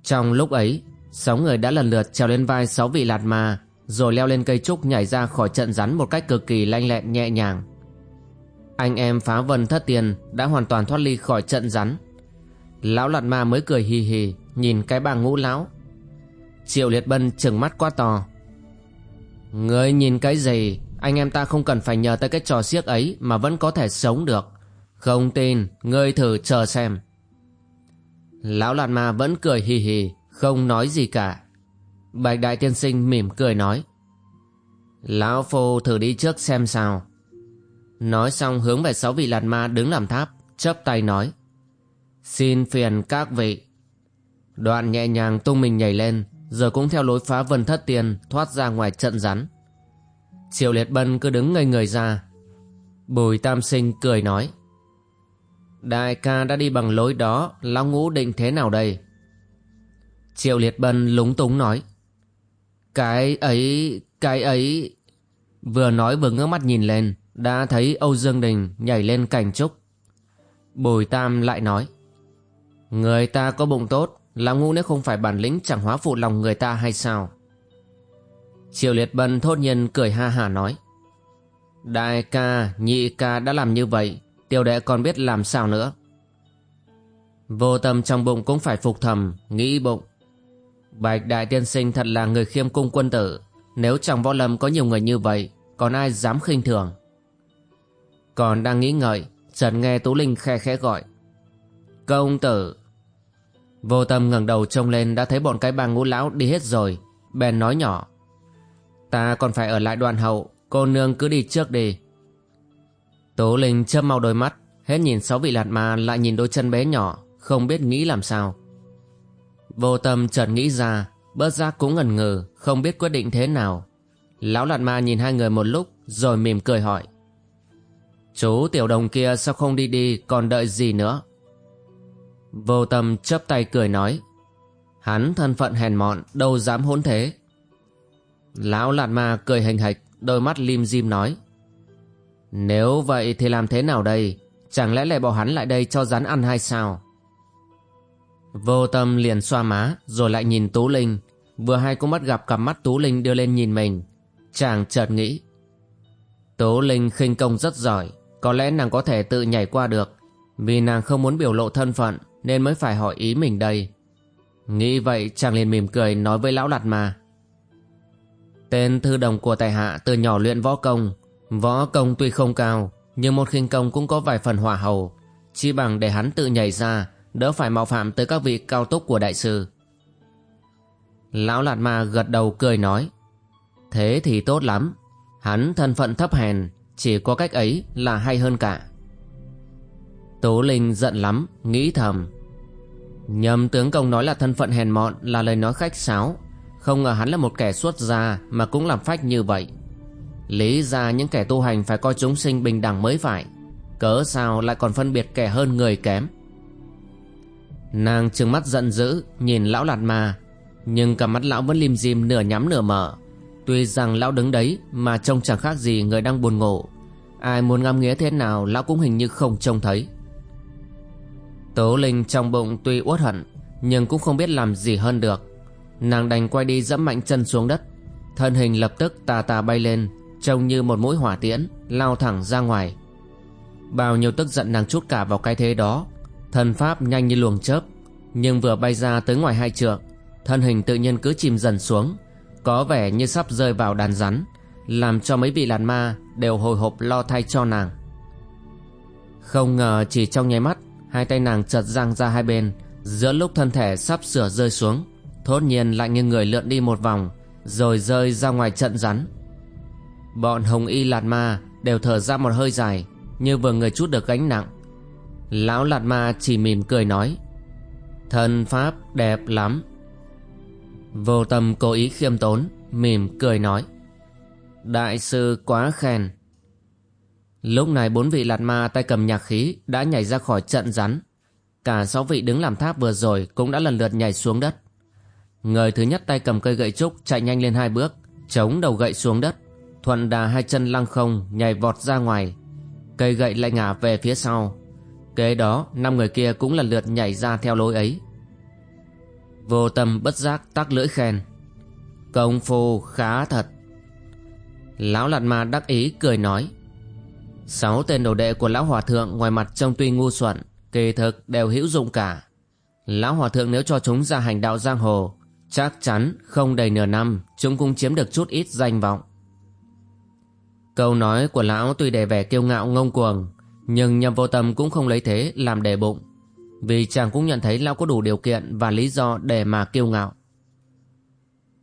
Speaker 1: Trong lúc ấy, Sáu người đã lần lượt trèo lên vai sáu vị lạt ma rồi leo lên cây trúc nhảy ra khỏi trận rắn Một cách cực kỳ lanh lẹn nhẹ nhàng. Anh em phá vân thất tiền Đã hoàn toàn thoát ly khỏi trận rắn. Lão lạt ma mới cười hì hì, Nhìn cái bàng ngũ lão. Triệu liệt bân trừng mắt quá to. Ngươi nhìn cái gì? Anh em ta không cần phải nhờ tới cái trò xiếc ấy Mà vẫn có thể sống được. Không tin, Ngươi thử chờ xem. Lão lạt ma vẫn cười hì hì, Không nói gì cả. Bạch đại tiên sinh mỉm cười nói. Lão phu thử đi trước xem sao. Nói xong hướng về sáu vị lạt ma đứng làm tháp chắp tay nói. Xin phiền các vị. Đoạn nhẹ nhàng tung mình nhảy lên Rồi cũng theo lối phá vân thất tiền Thoát ra ngoài trận rắn. Triệu liệt bân cứ đứng ngây người ra. Bùi tam sinh cười nói. Đại ca đã đi bằng lối đó, Lão ngũ định thế nào đây? Triệu liệt bân lúng túng nói. Cái ấy Cái ấy Vừa nói vừa ngước mắt nhìn lên Đã thấy Âu Dương Đình nhảy lên cành trúc. Bùi tam lại nói Người ta có bụng tốt Lão ngũ nếu không phải bản lĩnh chẳng hóa phụ lòng người ta hay sao? Triều liệt bân thốt nhiên cười ha hả nói Đại ca, nhị ca đã làm như vậy Tiểu đệ còn biết làm sao nữa? Vô tâm trong bụng cũng phải phục thầm Nghĩ bụng. Bạch đại tiên sinh thật là người khiêm cung quân tử. Nếu trong võ lâm có nhiều người như vậy, Còn ai dám khinh thường? Còn đang nghĩ ngợi Trần nghe Tú Linh khe khẽ gọi. Công tử. Vô tâm ngẩng đầu trông lên đã thấy bọn cái bang ngũ lão đi hết rồi, Bèn nói nhỏ. Ta còn phải ở lại đoàn hậu, Cô nương cứ đi trước đi. Tú Linh chớp mau đôi mắt, Hết nhìn sáu vị lạt ma lại nhìn đôi chân bé nhỏ, Không biết nghĩ làm sao. Vô tâm chợt nghĩ ra, Bớt giác cũng ngần ngừ, Không biết quyết định thế nào. Lão lạt ma nhìn hai người một lúc, Rồi mỉm cười hỏi. Chú tiểu đồng kia sao không đi đi, Còn đợi gì nữa? Vô tâm chấp tay cười nói. Hắn thân phận hèn mọn, Đâu dám hỗn thế. Lão lạt ma cười hình hạch, Đôi mắt lim dim nói. Nếu vậy thì làm thế nào đây? Chẳng lẽ lại bỏ hắn lại đây cho rắn ăn hay sao? Vô tâm liền xoa má, Rồi lại nhìn Tú Linh. Vừa hay cũng bắt gặp cặp mắt Tú Linh đưa lên nhìn mình. Chàng chợt nghĩ, Tú Linh khinh công rất giỏi, Có lẽ nàng có thể tự nhảy qua được. Vì nàng không muốn biểu lộ thân phận, Nên mới phải hỏi ý mình đây. Nghĩ vậy, chàng liền mỉm cười nói với lão lạt mà, Tên thư đồng của tài hạ từ nhỏ luyện võ công. Võ công tuy không cao, Nhưng một khinh công cũng có vài phần hỏa hầu Chỉ bằng để hắn tự nhảy ra Đỡ phải mạo phạm tới các vị cao túc của đại sư. Lão Lạt Ma gật đầu cười nói, Thế thì tốt lắm. Hắn thân phận thấp hèn, Chỉ có cách ấy là hay hơn cả. Tố Linh giận lắm, Nghĩ thầm, Nhầm tướng công nói là thân phận hèn mọn Là lời nói khách sáo. Không ngờ hắn là một kẻ xuất gia Mà cũng làm phách như vậy. Lý ra những kẻ tu hành phải coi chúng sinh bình đẳng mới phải. Cớ sao lại còn phân biệt kẻ hơn người kém? Nàng trừng mắt giận dữ, Nhìn lão lạt ma, Nhưng cả mắt lão vẫn lim dim nửa nhắm nửa mở. Tuy rằng lão đứng đấy Mà trông chẳng khác gì người đang buồn ngủ. Ai muốn ngắm nghĩa thế nào, Lão cũng hình như không trông thấy. Tố Linh trong bụng tuy uất hận, Nhưng cũng không biết làm gì hơn được. Nàng đành quay đi dẫm mạnh chân xuống đất. Thân hình lập tức tà tà bay lên, Trông như một mũi hỏa tiễn, Lao thẳng ra ngoài. Bao nhiêu tức giận nàng chút cả vào cái thế đó Thần pháp nhanh như luồng chớp, Nhưng vừa bay ra tới ngoài hai trượng, Thân hình tự nhiên cứ chìm dần xuống, Có vẻ như sắp rơi vào đàn rắn, Làm cho mấy vị làn ma Đều hồi hộp lo thay cho nàng. Không ngờ chỉ trong nháy mắt, Hai tay nàng chợt giang ra hai bên, Giữa lúc thân thể sắp sửa rơi xuống, Thốt nhiên lại như người lượn đi một vòng, Rồi rơi ra ngoài trận rắn. Bọn hồng y lạt ma Đều thở ra một hơi dài, Như vừa người chút được gánh nặng Lão lạt ma chỉ mỉm cười nói Thân pháp đẹp lắm. Vô tâm cố ý khiêm tốn, Mỉm cười nói, Đại sư quá khen. Lúc này bốn vị lạt ma tay cầm nhạc khí Đã nhảy ra khỏi trận rắn. Cả sáu vị đứng làm tháp vừa rồi Cũng đã lần lượt nhảy xuống đất. Người thứ nhất tay cầm cây gậy trúc Chạy nhanh lên hai bước, Chống đầu gậy xuống đất, Thuận đà hai chân lăng không Nhảy vọt ra ngoài. Cây gậy lại ngả về phía sau. Kế đó, năm người kia cũng lần lượt nhảy ra theo lối ấy. Vô tâm bất giác tắc lưỡi khen. Công phu khá thật. Lão lạt ma đắc ý cười nói. Sáu tên đồ đệ của lão hòa thượng ngoài mặt trông tuy ngu xuẩn, Kỳ thực đều hữu dụng cả. Lão hòa thượng nếu cho chúng ra hành đạo giang hồ, Chắc chắn không đầy nửa năm Chúng cũng chiếm được chút ít danh vọng. Câu nói của lão tuy đầy vẻ kiêu ngạo ngông cuồng nhưng nhầm vô tâm cũng không lấy thế, làm đề bụng. Vì chàng cũng nhận thấy lão có đủ điều kiện Và lý do để mà kiêu ngạo.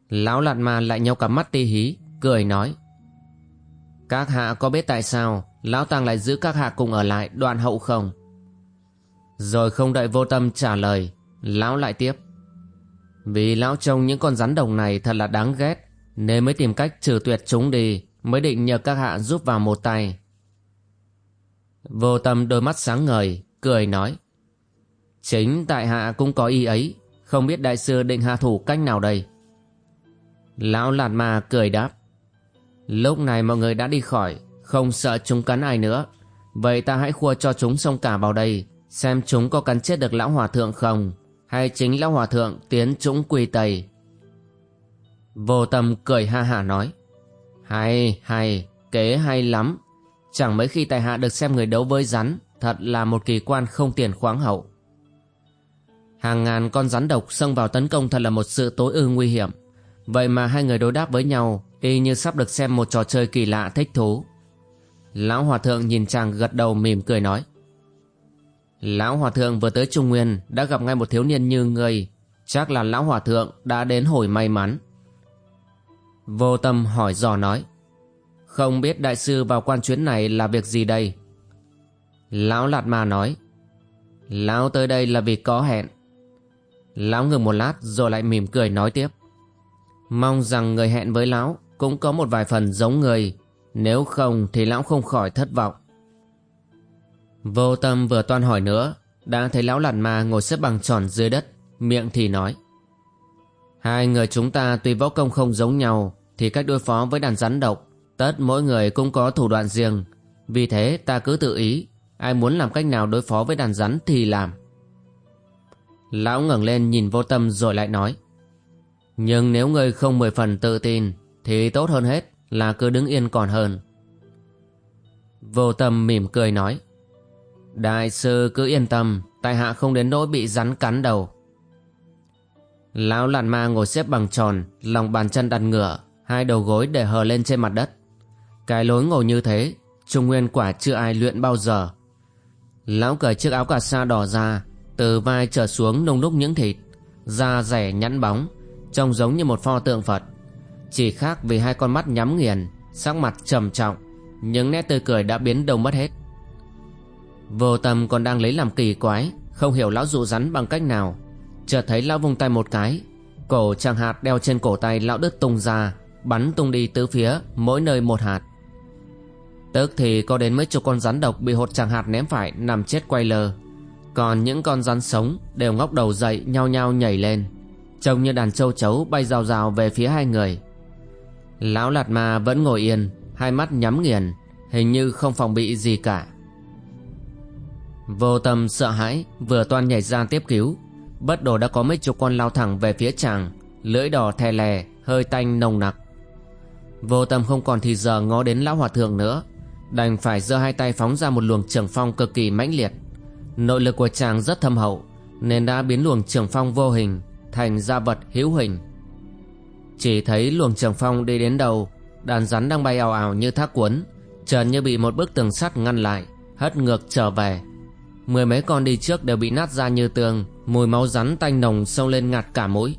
Speaker 1: Lão lạt ma lại nhau cặp mắt ti hí, Cười nói, Các hạ có biết tại sao Lão Tăng lại giữ các hạ cùng ở lại đoạn hậu không? Rồi không đợi vô tâm trả lời, Lão lại tiếp, Vì lão trông những con rắn đồng này thật là đáng ghét, Nên mới tìm cách trừ tuyệt chúng đi, Mới định nhờ các hạ giúp vào một tay. Vô tâm đôi mắt sáng ngời, Cười nói. Chính tại hạ cũng có ý ấy, Không biết đại sư định hạ thủ cách nào đây? Lão lạt ma cười đáp. Lúc này mọi người đã đi khỏi, Không sợ chúng cắn ai nữa. Vậy ta hãy khua cho chúng xông cả vào đây, Xem chúng có cắn chết được lão hòa thượng không, Hay chính lão hòa thượng tiến chúng quy tây. Vô tâm cười ha hả nói. Hay hay, Kế hay lắm. Chẳng mấy khi tài hạ được xem người đấu với rắn, Thật là một kỳ quan không tiền khoáng hậu. Hàng ngàn con rắn độc xông vào tấn công thật là một sự tối ư nguy hiểm. Vậy mà hai người đối đáp với nhau, Y như sắp được xem một trò chơi kỳ lạ thích thú. Lão Hòa Thượng nhìn chàng gật đầu mỉm cười nói, Lão Hòa Thượng vừa tới Trung Nguyên, Đã gặp ngay một thiếu niên như người Chắc là Lão Hòa Thượng đã đến hồi may mắn. Vô tâm hỏi dò nói không biết đại sư vào quan chuyến này là việc gì đây? Lão Lạt Ma nói. Lão tới đây là vì có hẹn. Lão ngừng một lát rồi lại mỉm cười nói tiếp. Mong rằng người hẹn với lão cũng có một vài phần giống người. Nếu không thì lão không khỏi thất vọng. Vô tâm vừa toan hỏi nữa, Đã thấy lão lạt ma ngồi xếp bằng tròn dưới đất, Miệng thì nói. Hai người chúng ta tuy võ công không giống nhau Thì cách đối phó với đàn rắn độc Tất mỗi người cũng có thủ đoạn riêng. Vì thế ta cứ tự ý, Ai muốn làm cách nào đối phó với đàn rắn thì làm. Lão ngẩng lên nhìn vô tâm rồi lại nói, Nhưng nếu ngươi không mười phần tự tin, Thì tốt hơn hết là cứ đứng yên còn hơn. Vô tâm mỉm cười nói, Đại sư cứ yên tâm, Tại hạ không đến nỗi bị rắn cắn đầu. Lão làn ma ngồi xếp bằng tròn, Lòng bàn chân đặt ngửa, Hai đầu gối để hờ lên trên mặt đất. Cái lối ngồi như thế, Trung nguyên quả chưa ai luyện bao giờ. Lão cởi chiếc áo cà sa đỏ ra, Từ vai trở xuống nung đúc những thịt, Da rẻ nhẵn bóng, Trông giống như một pho tượng Phật. Chỉ khác vì hai con mắt nhắm nghiền, Sắc mặt trầm trọng, Những nét tươi cười đã biến đâu mất hết. Vô tâm còn đang lấy làm kỳ quái, Không hiểu lão dụ rắn bằng cách nào. Chợt thấy lão vung tay một cái, Cổ chàng hạt đeo trên cổ tay lão đứt tung ra, Bắn tung đi tứ phía, Mỗi nơi một hạt. Tức thì có đến mấy chục con rắn độc Bị hột chàng hạt ném phải, nằm chết quay lơ Còn những con rắn sống Đều ngóc đầu dậy, nhao nhao nhảy lên. Trông như đàn châu chấu bay rào rào về phía hai người. Lão Lạt Ma vẫn ngồi yên, Hai mắt nhắm nghiền, Hình như không phòng bị gì cả. Vô tâm sợ hãi, Vừa toan nhảy ra tiếp cứu. Bất đồ đã có mấy chục con lao thẳng về phía chàng, Lưỡi đỏ thè lè, Hơi tanh nồng nặc. Vô tâm không còn thì giờ ngó đến lão hòa thượng nữa. Đành phải giơ hai tay phóng ra một luồng trường phong cực kỳ mãnh liệt. Nội lực của chàng rất thâm hậu, Nên đã biến luồng trường phong vô hình Thành gia vật hữu hình. Chỉ thấy luồng trường phong đi đến đầu Đàn rắn đang bay ào ào như thác cuốn, trần như bị một bức tường sắt ngăn lại, Hất ngược trở về. Mười mấy con đi trước đều bị nát ra như tường, Mùi máu rắn tanh nồng sâu lên ngạt cả mũi.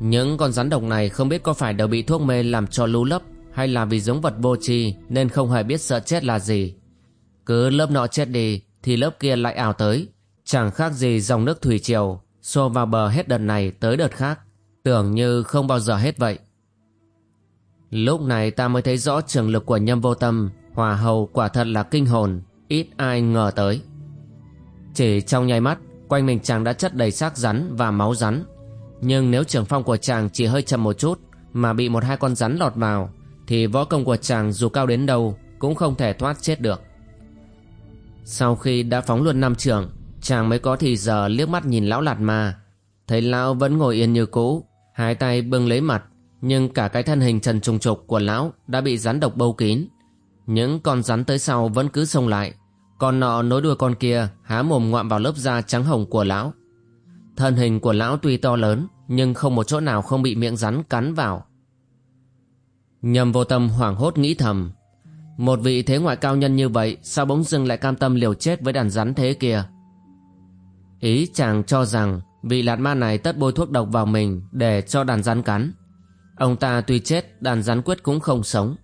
Speaker 1: Những con rắn độc này không biết có phải đều bị thuốc mê làm cho lú lấp. Hay là vì giống vật vô tri Nên không hề biết sợ chết là gì. Cứ lớp nọ chết đi Thì lớp kia lại ảo tới. Chẳng khác gì dòng nước thủy triều Xô vào bờ hết đợt này tới đợt khác. Tưởng như không bao giờ hết vậy. Lúc này ta mới thấy rõ trường lực của nhâm vô tâm, Hòa hầu quả thật là kinh hồn, Ít ai ngờ tới. Chỉ trong nháy mắt, Quanh mình chàng đã chất đầy xác rắn và máu rắn. Nhưng nếu trường phong của chàng chỉ hơi chậm một chút Mà bị một hai con rắn lọt vào thì võ công của chàng dù cao đến đâu Cũng không thể thoát chết được Sau khi đã phóng luôn năm trường, Chàng mới có thì giờ liếc mắt nhìn lão lạt ma Thấy lão vẫn ngồi yên như cũ, Hai tay bưng lấy mặt, Nhưng cả cái thân hình trần trùng trục của lão Đã bị rắn độc bâu kín Những con rắn tới sau vẫn cứ xông lại con nọ nối đuôi con kia há mồm ngoạm vào lớp da trắng hồng của lão. Thân hình của lão tuy to lớn, nhưng không một chỗ nào không bị miệng rắn cắn vào. Nhầm vô tâm hoảng hốt nghĩ thầm. Một vị thế ngoại cao nhân như vậy, sao bỗng dưng lại cam tâm liều chết với đàn rắn thế kia. Ý chàng cho rằng vị lạt ma này tất bôi thuốc độc vào mình để cho đàn rắn cắn. Ông ta tuy chết, đàn rắn quyết cũng không sống.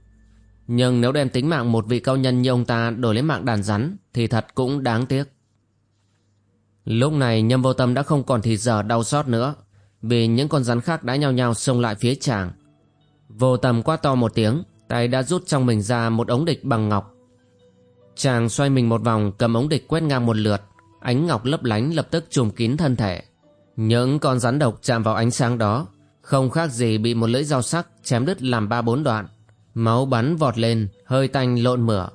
Speaker 1: Nhưng nếu đem tính mạng một vị cao nhân như ông ta đổi lấy mạng đàn rắn, thì thật cũng đáng tiếc. Lúc này nhâm vô tâm đã không còn thì giờ đau xót nữa, vì những con rắn khác đã nhao nhao xông lại phía chàng. Vô tầm quát to một tiếng tay đã rút trong mình ra một ống địch bằng ngọc. Chàng xoay mình một vòng cầm ống địch quét ngang một lượt ánh ngọc lấp lánh lập tức trùm kín thân thể. Những con rắn độc chạm vào ánh sáng đó không khác gì bị một lưỡi dao sắc chém đứt làm ba bốn đoạn Máu bắn vọt lên, hơi tanh lộn mửa.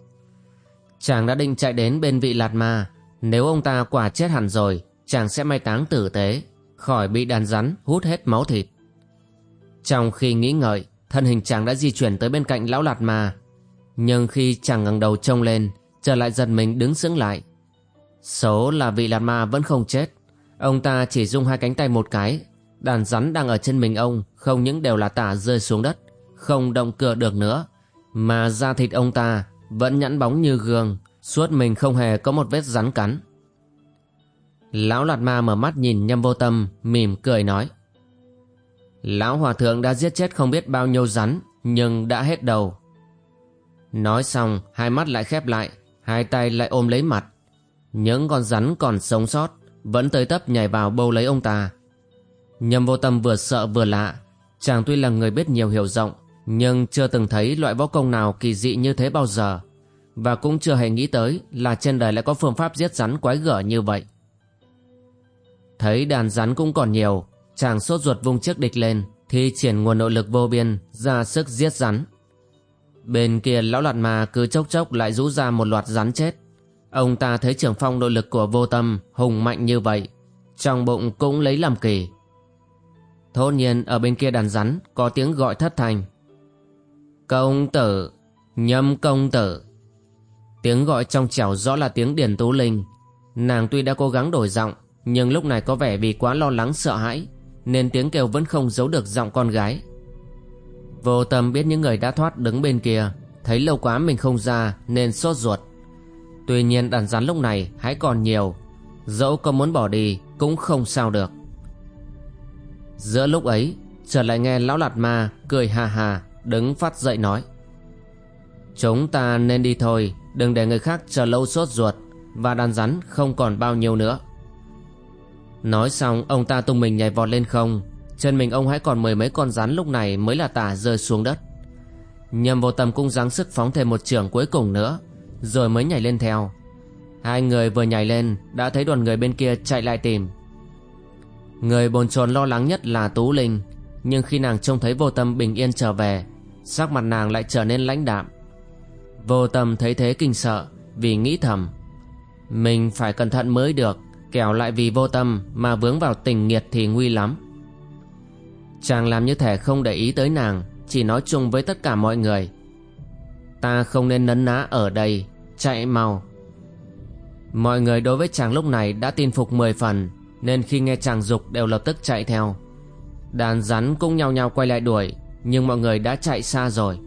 Speaker 1: Chàng đã định chạy đến bên vị lạt ma. Nếu ông ta quả chết hẳn rồi, chàng sẽ mai táng tử tế, khỏi bị đàn rắn hút hết máu thịt. Trong khi nghĩ ngợi, thân hình chàng đã di chuyển tới bên cạnh lão lạt ma. Nhưng khi chàng ngẩng đầu trông lên, trở lại giật mình đứng sững lại. Số là vị lạt ma vẫn không chết. Ông ta chỉ dùng hai cánh tay một cái. Đàn rắn đang ở trên mình ông không những đều là tả rơi xuống đất không động cửa được nữa mà da thịt ông ta vẫn nhẵn bóng như gương suốt mình không hề có một vết rắn cắn lão lạt ma mở mắt nhìn nhâm vô tâm mỉm cười nói lão hòa thượng đã giết chết không biết bao nhiêu rắn, nhưng đã hết đầu. Nói xong, hai mắt lại khép lại, hai tay lại ôm lấy mặt. Những con rắn còn sống sót, vẫn tới tấp nhảy vào bâu lấy ông ta. Nhầm vô tâm vừa sợ vừa lạ. Chàng tuy là người biết nhiều hiểu rộng, nhưng chưa từng thấy loại võ công nào kỳ dị như thế bao giờ. Và cũng chưa hề nghĩ tới là trên đời lại có phương pháp giết rắn quái gở như vậy. Thấy đàn rắn cũng còn nhiều chàng sốt ruột vung chiếc địch lên thì triển nguồn nội lực vô biên ra sức giết rắn. Bên kia lão lạt mà cứ chốc chốc lại rũ ra một loạt rắn chết. Ông ta thấy trưởng phong nội lực của vô tâm hùng mạnh như vậy trong bụng cũng lấy làm kỳ. Thốt nhiên ở bên kia đàn rắn có tiếng gọi thất thành. Công tử, nhâm công tử. Tiếng gọi trong trẻo rõ là tiếng Điền Tú Linh. Nàng tuy đã cố gắng đổi giọng, nhưng lúc này có vẻ vì quá lo lắng sợ hãi, nên tiếng kêu vẫn không giấu được giọng con gái. Vô tâm biết những người đã thoát đứng bên kia, thấy lâu quá mình không ra nên sốt ruột. Tuy nhiên đàn rắn lúc này hãy còn nhiều, dẫu có muốn bỏ đi cũng không sao được. Giữa lúc ấy, trở lại nghe lão lạt ma cười hà hà đứng phát dậy nói Chúng ta nên đi thôi Đừng để người khác chờ lâu sốt ruột Và đàn rắn không còn bao nhiêu nữa Nói xong, ông ta tung mình nhảy vọt lên không. Chân mình ông hãy còn mười mấy con rắn lúc này mới là tả rơi xuống đất. Nhầm vô tâm cũng gắng sức phóng thêm một trường cuối cùng nữa, Rồi mới nhảy lên theo. Hai người vừa nhảy lên, Đã thấy đoàn người bên kia chạy lại tìm. Người bồn chồn lo lắng nhất là Tú Linh, Nhưng khi nàng trông thấy vô tâm bình yên trở về, Sắc mặt nàng lại trở nên lãnh đạm. Vô tâm thấy thế kinh sợ, Vì nghĩ thầm, Mình phải cẩn thận mới được. Kẻo lại vì vô tâm Mà vướng vào tình nghiệt thì nguy lắm. Chàng làm như thể không để ý tới nàng, Chỉ nói chung với tất cả mọi người. Ta không nên nấn ná ở đây, Chạy mau. Mọi người đối với chàng lúc này đã tin phục 10 phần, Nên khi nghe chàng dục đều lập tức chạy theo. Đàn rắn cũng nhao nhao quay lại đuổi, Nhưng mọi người đã chạy xa rồi.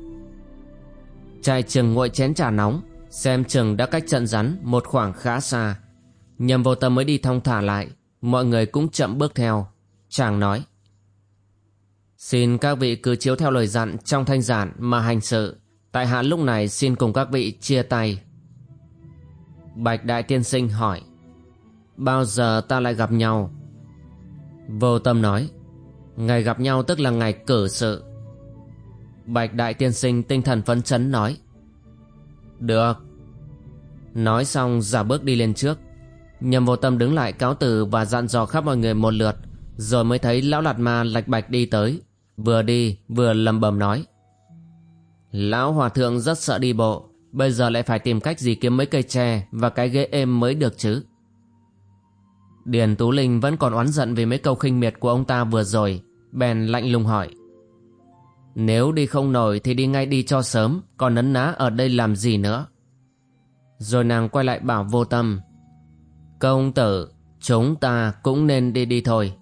Speaker 1: Chạy chừng nguội chén trà nóng, Xem chừng đã cách trận rắn một khoảng khá xa. Nhầm vô tâm mới đi thong thả lại, Mọi người cũng chậm bước theo. Chàng nói, Xin các vị cứ chiếu theo lời dặn trong thanh giản mà hành sự. Tại hạ lúc này xin cùng các vị chia tay. Bạch Đại Tiên Sinh hỏi, Bao giờ ta lại gặp nhau? Vô tâm nói, Ngày gặp nhau tức là ngày cử sự. Bạch Đại Tiên Sinh tinh thần phấn chấn nói, Được. Nói xong, giả bước đi lên trước. Nhầm vô tâm đứng lại cáo từ và dặn dò khắp mọi người một lượt, Rồi mới thấy lão lạt ma lạch bạch đi tới, Vừa đi vừa lầm bầm nói. Lão hòa thượng rất sợ đi bộ, Bây giờ lại phải tìm cách gì kiếm mấy cây tre Và cái ghế êm mới được chứ? Điền Tú Linh vẫn còn oán giận Vì mấy câu khinh miệt của ông ta vừa rồi, Bèn lạnh lùng hỏi. Nếu đi không nổi Thì đi ngay đi cho sớm, Còn nấn ná ở đây làm gì nữa? Rồi nàng quay lại bảo vô tâm. Công tử, Chúng ta cũng nên đi đi thôi.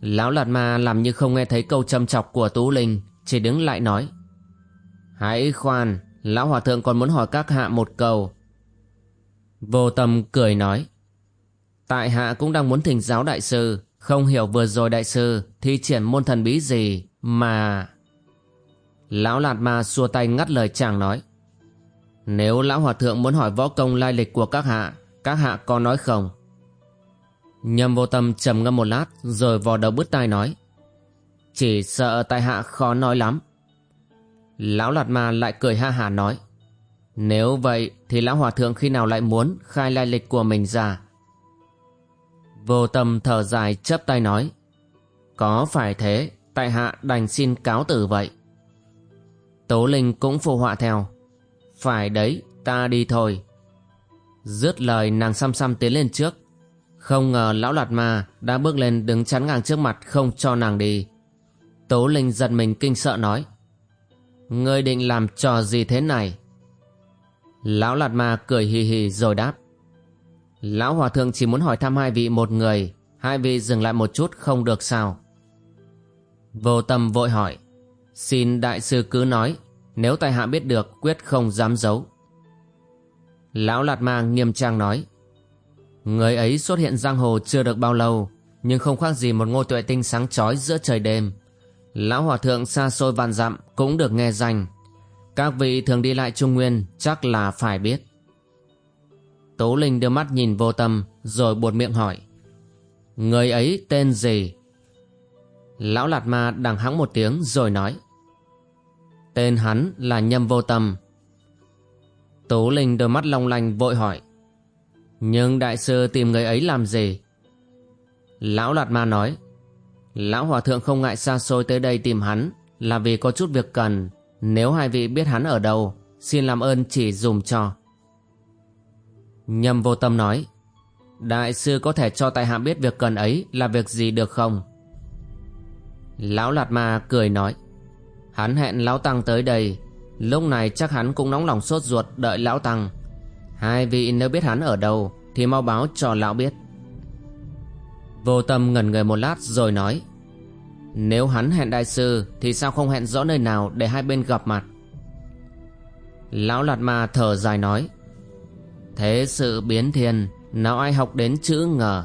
Speaker 1: Lão Lạt Ma làm như không nghe thấy câu châm chọc của Tú Linh, Chỉ đứng lại nói. Hãy khoan, Lão Hòa Thượng còn muốn hỏi các hạ một câu. Vô tâm cười nói. Tại hạ cũng đang muốn thỉnh giáo đại sư, Không hiểu vừa rồi đại sư Thi triển môn thần bí gì Mà Lão Lạt Ma xua tay ngắt lời chàng nói. Nếu Lão Hòa Thượng muốn hỏi võ công lai lịch của các hạ các hạ có nói không? Nhâm vô tâm trầm ngâm một lát, Rồi vò đầu bứt tai nói. Chỉ sợ tại hạ khó nói lắm. Lão Lạt Ma lại cười ha hà nói. Nếu vậy thì Lão Hòa Thượng khi nào lại muốn khai lai lịch của mình ra? Vô tâm thở dài chấp tay nói. Có phải thế, Tại hạ đành xin cáo tử vậy. Tố Linh cũng phụ họa theo. Phải đấy, ta đi thôi. Dứt lời nàng xăm xăm tiến lên trước. Không ngờ lão lạt ma đã bước lên đứng chắn ngang trước mặt không cho nàng đi. Tố Linh giật mình kinh sợ nói, Ngươi định làm trò gì thế này? Lão lạt ma cười hì hì rồi đáp, Lão hòa thượng chỉ muốn hỏi thăm hai vị một người, Hai vị dừng lại một chút không được sao? Vô tâm vội hỏi, Xin đại sư cứ nói, Nếu tại hạ biết được, quyết không dám giấu. Lão lạt ma nghiêm trang nói, Người ấy xuất hiện giang hồ chưa được bao lâu, Nhưng không khác gì một ngôi tuệ tinh sáng chói giữa trời đêm. Lão Hòa Thượng xa xôi vạn dặm cũng được nghe danh. Các vị thường đi lại Trung Nguyên chắc là phải biết. Tố Linh đưa mắt nhìn vô tâm, rồi buột miệng hỏi, Người ấy tên gì? Lão Lạt Ma đằng hắng một tiếng rồi nói, Tên hắn là Nhâm Vô Tâm. Tố Linh đôi mắt long lanh vội hỏi Nhưng đại sư tìm người ấy làm gì? Lão Lạt Ma nói Lão Hòa Thượng không ngại xa xôi tới đây tìm hắn là vì có chút việc cần. Nếu hai vị biết hắn ở đâu, xin làm ơn chỉ dùm cho. Nhâm vô tâm nói, Đại sư có thể cho tại hạ biết việc cần ấy là việc gì được không? Lão Lạt Ma cười nói, Hắn hẹn Lão Tăng tới đây, lúc này chắc hắn cũng nóng lòng sốt ruột, đợi Lão Tăng. Hai vị nếu biết hắn ở đâu, thì mau báo cho Lão biết. Vô tâm ngẩn người một lát rồi nói, Nếu hắn hẹn đại sư, Thì sao không hẹn rõ nơi nào để hai bên gặp mặt Lão Lạt Ma thở dài nói, Thế sự biến thiên, Nào ai học đến chữ ngờ